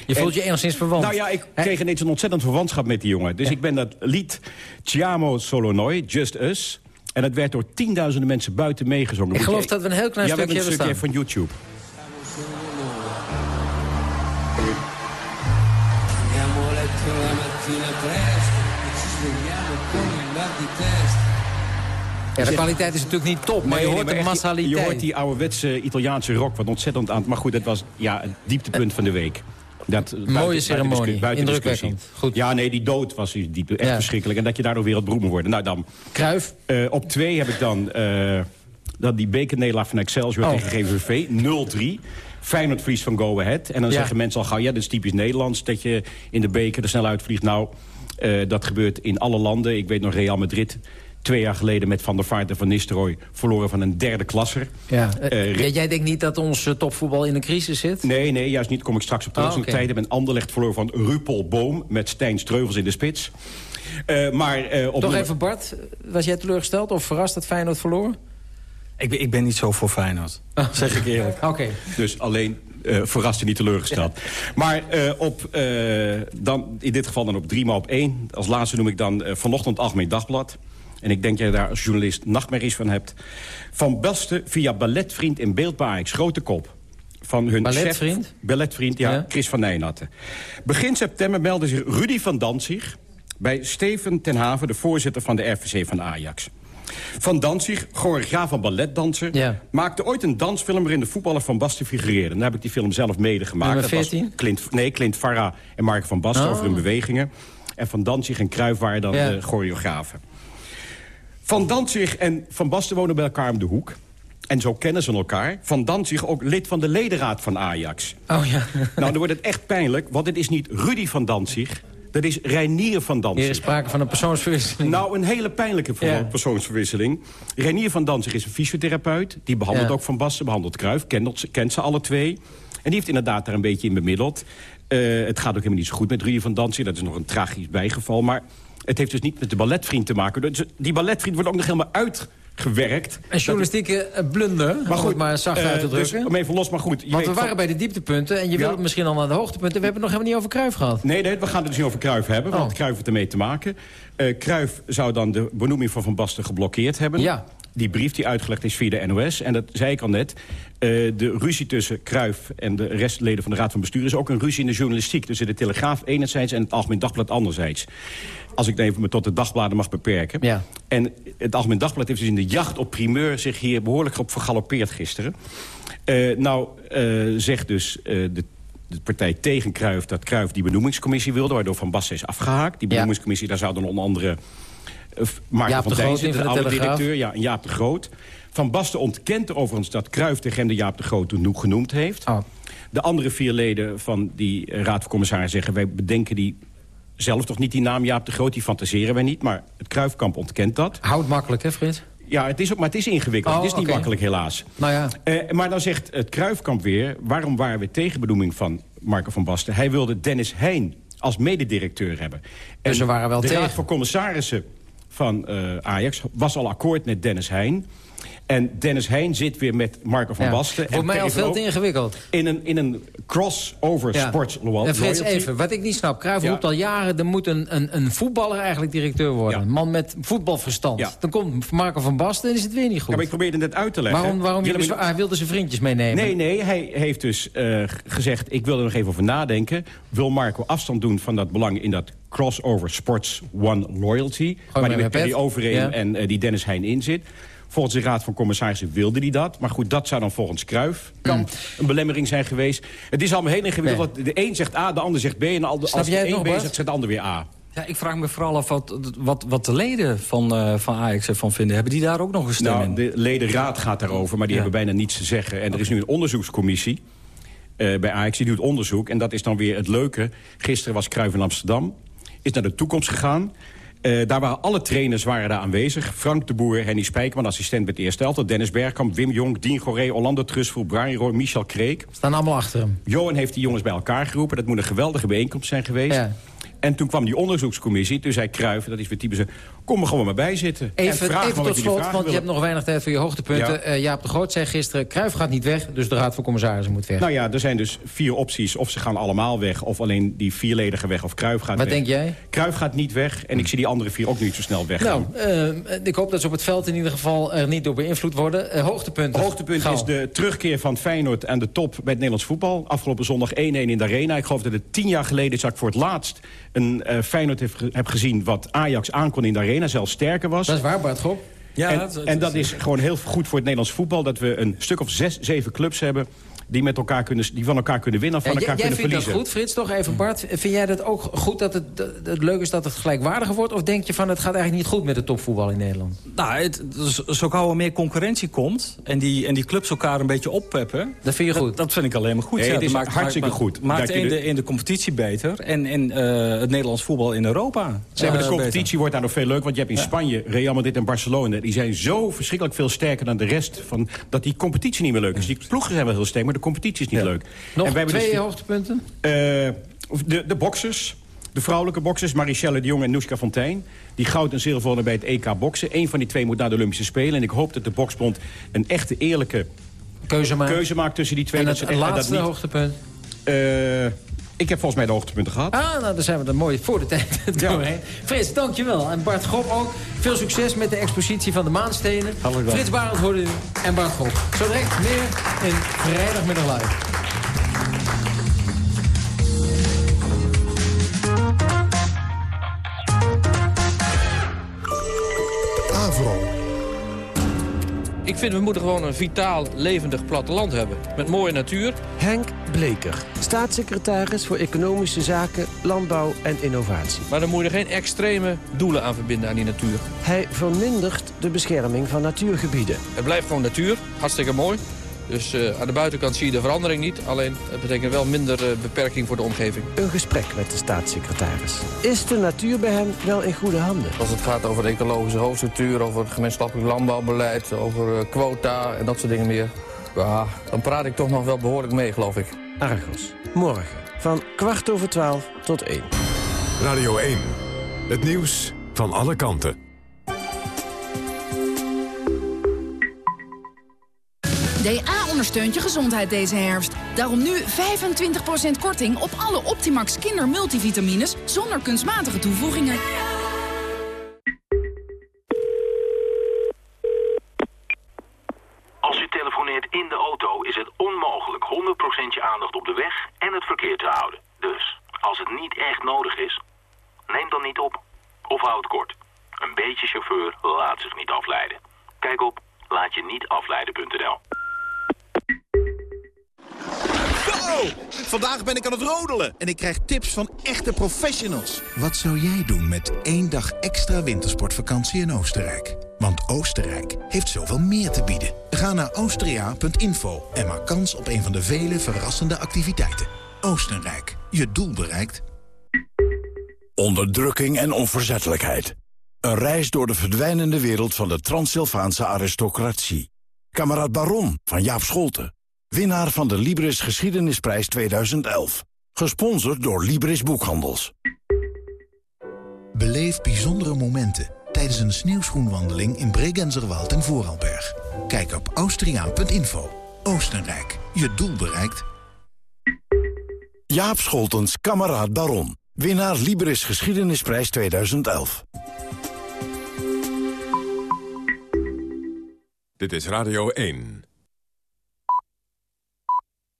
Je voelt je enigszins verwant. Nou ja, ik kreeg ineens een ontzettend verwantschap met die jongen. Dus ik ben dat lied Chiamo Solo Noi, Just Us... en dat werd door tienduizenden mensen buiten meegezongen. Ik geloof dat we een heel klein ja, stukje hebben stukje van YouTube. Ja, de kwaliteit is natuurlijk niet top, maar je hoort de massaliteit. Je hoort die ouderwetse Italiaanse rock, wat ontzettend aan... Maar goed, dat was ja, het dieptepunt van de week. Dat, eh, buiten- ceremonie, buiten, indrukwekkend. discussie. Ja, nee, die dood was die, echt Ja. verschrikkelijk. En dat je daardoor wereldberoemd worden. Nou, dan... Kruif. op twee heb ik dan, eh, dan die bekernederlaag van Excelsior Oh. tegen GVV. 0-3. Feyenoord verlies van Go Ahead. En dan Ja. zeggen mensen al gauw, ja, dat is typisch Nederlands... dat je in de beker er snel uitvliegt. Nou, eh, dat gebeurt in alle landen. Ik weet nog Real Madrid... Twee jaar geleden met Van der Vaart en Van Nistelrooy... verloren van een derde klasser. Ja. eh, Eh, Rick- jij denkt niet dat ons eh, topvoetbal in een crisis zit? Nee, nee, juist niet. Kom ik straks op terug. Oh, Zo'n oké. tijd hebben Anderlecht verloren van Rupel Boom... met Stijn Streuvels in de spits. Eh, maar, eh, op Nog nummer- even Bart, was jij teleurgesteld of verrast dat Feyenoord verloor? Ik ben, ik ben niet zo voor Feyenoord. Zeg ik eerlijk. Oké. Dus alleen eh verrast en niet teleurgesteld. Maar eh, op, eh, dan, in dit geval dan op drie, maar op één. Als laatste noem ik dan vanochtend Algemeen Dagblad. En ik denk dat je daar als journalist nachtmerries van hebt. Van Basten via balletvriend in beeld bij Ajax. Grote kop. Van hun Balletvriend? chef- balletvriend, ja, Ja. Chris van Nijnatten. Begin september meldde zich Rudy van Danzig... bij Steven ten Haven, de voorzitter van de RVC van Ajax. Van Danzig, choreograaf van balletdanser... Ja. maakte ooit een dansfilm waarin de voetballer Van Basten figureerde. Dan heb ik die film zelf mede gemaakt. Nummer Dat was 14? Clint, nee, Clint Farra en Mark van Basten Oh. over hun bewegingen. En Van Danzig en Cruijff waren dan Ja. de choreografen. Van Danzig en Van Basten wonen bij elkaar om de hoek. En zo kennen ze elkaar. Van Danzig ook lid van de ledenraad van Ajax. Oh ja. Nou, dan wordt het echt pijnlijk, want het is niet Rudy van Danzig... dat is Reinier van Danzig. Hier is sprake van een persoonsverwisseling. Nou, een hele pijnlijke Ja. persoonsverwisseling. Renier van Danzig is een fysiotherapeut. Die behandelt Ja. ook Van Basten, behandelt Kruif. Kent, kent ze alle twee. En die heeft inderdaad daar een beetje in bemiddeld. Eh, het gaat ook helemaal niet zo goed met Rudy van Danzig. Dat is nog een tragisch bijgeval. Maar het heeft dus niet met de balletvriend te maken. Dus Die balletvriend wordt ook nog helemaal uitgewerkt. Een journalistieke eh, blunder, maar goed, maar zacht eh, uit te dus drukken. om even los, maar goed. je Want we waren van- bij de dieptepunten en je Ja. wilt misschien al naar de hoogtepunten. We hebben het nog helemaal niet over Cruijff gehad. Nee, nee, we gaan het dus niet over Cruijff hebben, want Oh. Cruijff heeft ermee te maken. Eh Cruijff zou dan de benoeming van Van Basten geblokkeerd hebben. Ja. Die brief die uitgelegd is via de NOS. En dat zei ik al net. eh, de ruzie tussen Cruijff en de restleden van de Raad van Bestuur... is ook een ruzie in de journalistiek. Tussen de Telegraaf enerzijds en het Algemeen Dagblad anderzijds. Als ik dan even me tot de dagbladen mag beperken. Ja. En het Algemeen Dagblad heeft dus in de jacht op primeur... zich hier behoorlijk op vergalopeerd gisteren. Eh, nou, eh, zegt dus de de partij tegen Cruijff dat Cruijff die benoemingscommissie wilde... waardoor Van Basten is afgehaakt. Die benoemingscommissie, daar zouden onder andere... eh, Jaap van de Groot de de oude directeur. Ja, en Jaap de Groot. Van Basten ontkent overigens dat Cruijff de Gemde Jaap de Groot toen genoemd heeft. Oh. De andere vier leden van die eh, Raad van Commissarissen zeggen... wij bedenken die zelf toch niet die naam Jaap de Groot, die fantaseren wij niet. Maar het Kruifkamp ontkent dat. Houd makkelijk, hè, Frits? Ja, het is ook, maar het is ingewikkeld. Oh, het is niet makkelijk, helaas. Nou ja. Eh, maar dan zegt het Kruifkamp weer... waarom waren we tegen benoeming van Marco van Basten? Hij wilde Dennis Heijn als mededirecteur hebben. En Dus ze waren wel de tegen. Raad van Commissarissen van eh, Ajax was al akkoord met Dennis Heijn. En Dennis Heijn zit weer met Marco van Ja. Basten. Voor mij al veel te ingewikkeld. In een, in een crossover Ja. sports En Frits, even, wat ik niet snap. Cruijff Ja. roept al jaren, er moet een, een, een voetballer eigenlijk directeur worden. Een man met voetbalverstand. Dan komt Marco van Basten en is het weer niet goed. Ja, maar ik probeerde het net uit te leggen. waarom waarom hij wilde zijn vriendjes meenemen? Nee, nee, hij heeft dus eh, gezegd... ik wil er nog even over nadenken. Wil Marco afstand doen van dat belang in dat crossover Sports One Loyalty... waar met die een met Perry pet. Overeem Ja. en eh, die Dennis Heijn in zit. Volgens de Raad van Commissarissen wilde hij dat. Maar goed, dat zou dan volgens Kruif Mm. een belemmering zijn geweest. Het is allemaal heel ingewikkeld. want De een zegt A, de ander zegt B... en de- Snap als de jij het een nog, B zegt, zegt de ander weer A. Ja, ik vraag me vooral af wat, wat, wat de leden van, eh, van Ajax ervan vinden. Hebben die daar ook nog een stem Nou, in? de ledenraad gaat daarover, maar die Ja. hebben bijna niets te zeggen. En er is nu een onderzoekscommissie eh, bij Ajax, die doet onderzoek. En dat is dan weer het leuke. Gisteren was Cruijff in Amsterdam, is naar de toekomst gegaan. Eh, daar waren alle trainers waren daar aanwezig. Frank de Boer, Henny Spijkerman, assistent bij het eerste elftal. Dennis Bergkamp, Wim Jong, Dien Goré, Orlando Trusvoel, Brian Roy, Michel Kreek. Staan allemaal achter hem. Johan heeft die jongens bij elkaar geroepen. Dat moet een geweldige bijeenkomst zijn geweest. Ja. En toen kwam die onderzoekscommissie. Toen zei Cruijff, dat is weer typisch... Kom er gewoon maar bij zitten. en Even, wat tot slot, want je hebt nog weinig tijd voor je hoogtepunten. Ja. Eh, Jaap de Groot zei gisteren, Cruijff gaat niet weg, dus de Raad van Commissarissen moet weg. Nou ja, er zijn dus vier opties. Of ze gaan allemaal weg, of alleen die vierledige weg, of Kruif gaat Wat weg. denk jij? Kruif gaat niet weg, en ik zie die andere vier ook niet zo snel weggaan. Nou, eh, ik hoop dat ze op het veld in ieder geval er niet door beïnvloed worden. Eh, hoogtepunten. Hoogtepunt Gauw. is de terugkeer van Feyenoord aan de top bij het Nederlands voetbal. Afgelopen zondag 1-1 in de Arena. Ik geloof dat het tien jaar geleden ik voor het laatst een eh, Feyenoord heb, ge- heb gezien... wat Ajax aankon in de Arena, zelfs sterker was. Dat is waar, Bart Gop. Ja, en, en dat is gewoon heel goed voor het Nederlands voetbal... dat we een stuk of zes, zeven clubs hebben... die, met elkaar kunnen, die van elkaar kunnen winnen of van Ja, jij elkaar jij kunnen vindt dat verliezen. goed, Frits, toch even Bart. Vind jij dat ook goed dat het, dat het leuk is dat het gelijkwaardiger wordt? Of denk je van het gaat eigenlijk niet goed met het topvoetbal in Nederland? Nou, het, zo- zo gauw er meer concurrentie komt... en die, en die clubs elkaar een beetje oppeppen... Dat vind je goed? Dat, dat vind ik alleen maar goed. Nee, ja, het dat is maakt, hartstikke maakt- goed. Maakt in, de- de, in de competitie beter. En, en eh, het Nederlands voetbal in Europa. Ze hebben de competitie beter. wordt daardoor veel leuk. Want je hebt in Spanje, Real Madrid en Barcelona... die zijn zo verschrikkelijk veel sterker dan de rest... Van, dat die competitie niet meer leuk is. Die ploegen zijn wel heel sterk, maar de competitie is niet leuk. Nog En wij twee dus- hoogtepunten? eh, de, de boxers. De vrouwelijke boxers, Marichelle de Jong en Noeska Fontijn... die goud en zilver wonnen bij het EK boksen. Eén van die twee moet naar de Olympische Spelen. En ik hoop dat de boksbond een echte eerlijke Keuze maken. keuze maakt tussen die twee. En het dat laatste niet- hoogtepunt? Eh, ik heb volgens mij de hoogtepunten gehad. Ah, nou, dan zijn we er mooi voor de tijd doorheen. Frits, dankjewel. En Bart Gop ook. Veel succes met de expositie van de maanstenen. Dank. Frits Barend hoorde u en Bart Gop. Zo direct meer in Vrijdagmiddag Live. Ik vind we moeten gewoon een vitaal, levendig platteland hebben. Met mooie natuur. Henk Bleker, staatssecretaris voor Economische Zaken, Landbouw en Innovatie. Maar dan moet je er geen extreme doelen aan verbinden aan die natuur. Hij vermindert de bescherming van natuurgebieden. Het blijft gewoon natuur. Hartstikke mooi. Dus eh, aan de buitenkant zie je de verandering niet. Alleen het betekent wel minder eh, beperking voor de omgeving. Een gesprek met de staatssecretaris. Is de natuur bij hem wel in goede handen? Als het gaat over de ecologische hoofdstructuur, over het gemeenschappelijk landbouwbeleid, over eh, quota en dat soort dingen meer. Ja, dan praat ik toch nog wel behoorlijk mee, geloof ik. Argos, morgen van kwart over twaalf tot één. Radio 1. Het nieuws van alle kanten. DA ondersteunt je gezondheid deze herfst. Daarom nu 25% korting op alle Optimax kindermultivitamines zonder kunstmatige toevoegingen. Ben ik aan het rodelen en ik krijg tips van echte professionals. Wat zou jij doen met één dag extra wintersportvakantie in Oostenrijk? Want Oostenrijk heeft zoveel meer te bieden. Ga naar austria.info en maak kans op een van de vele verrassende activiteiten. Oostenrijk, je doel bereikt. Onderdrukking en onverzettelijkheid. Een reis door de verdwijnende wereld van de Transsylvaanse aristocratie. Kameraad Baron van Jaap Scholten. Winnaar van de Libris Geschiedenisprijs 2011. Gesponsord door Libris Boekhandels. Beleef bijzondere momenten tijdens een sneeuwschoenwandeling in Bregenzerwald en Vooralberg. Kijk op austriaan.info. Oostenrijk, je doel bereikt. Jaap Scholtens, kameraad Baron. Winnaar Libris Geschiedenisprijs 2011. Dit is Radio 1.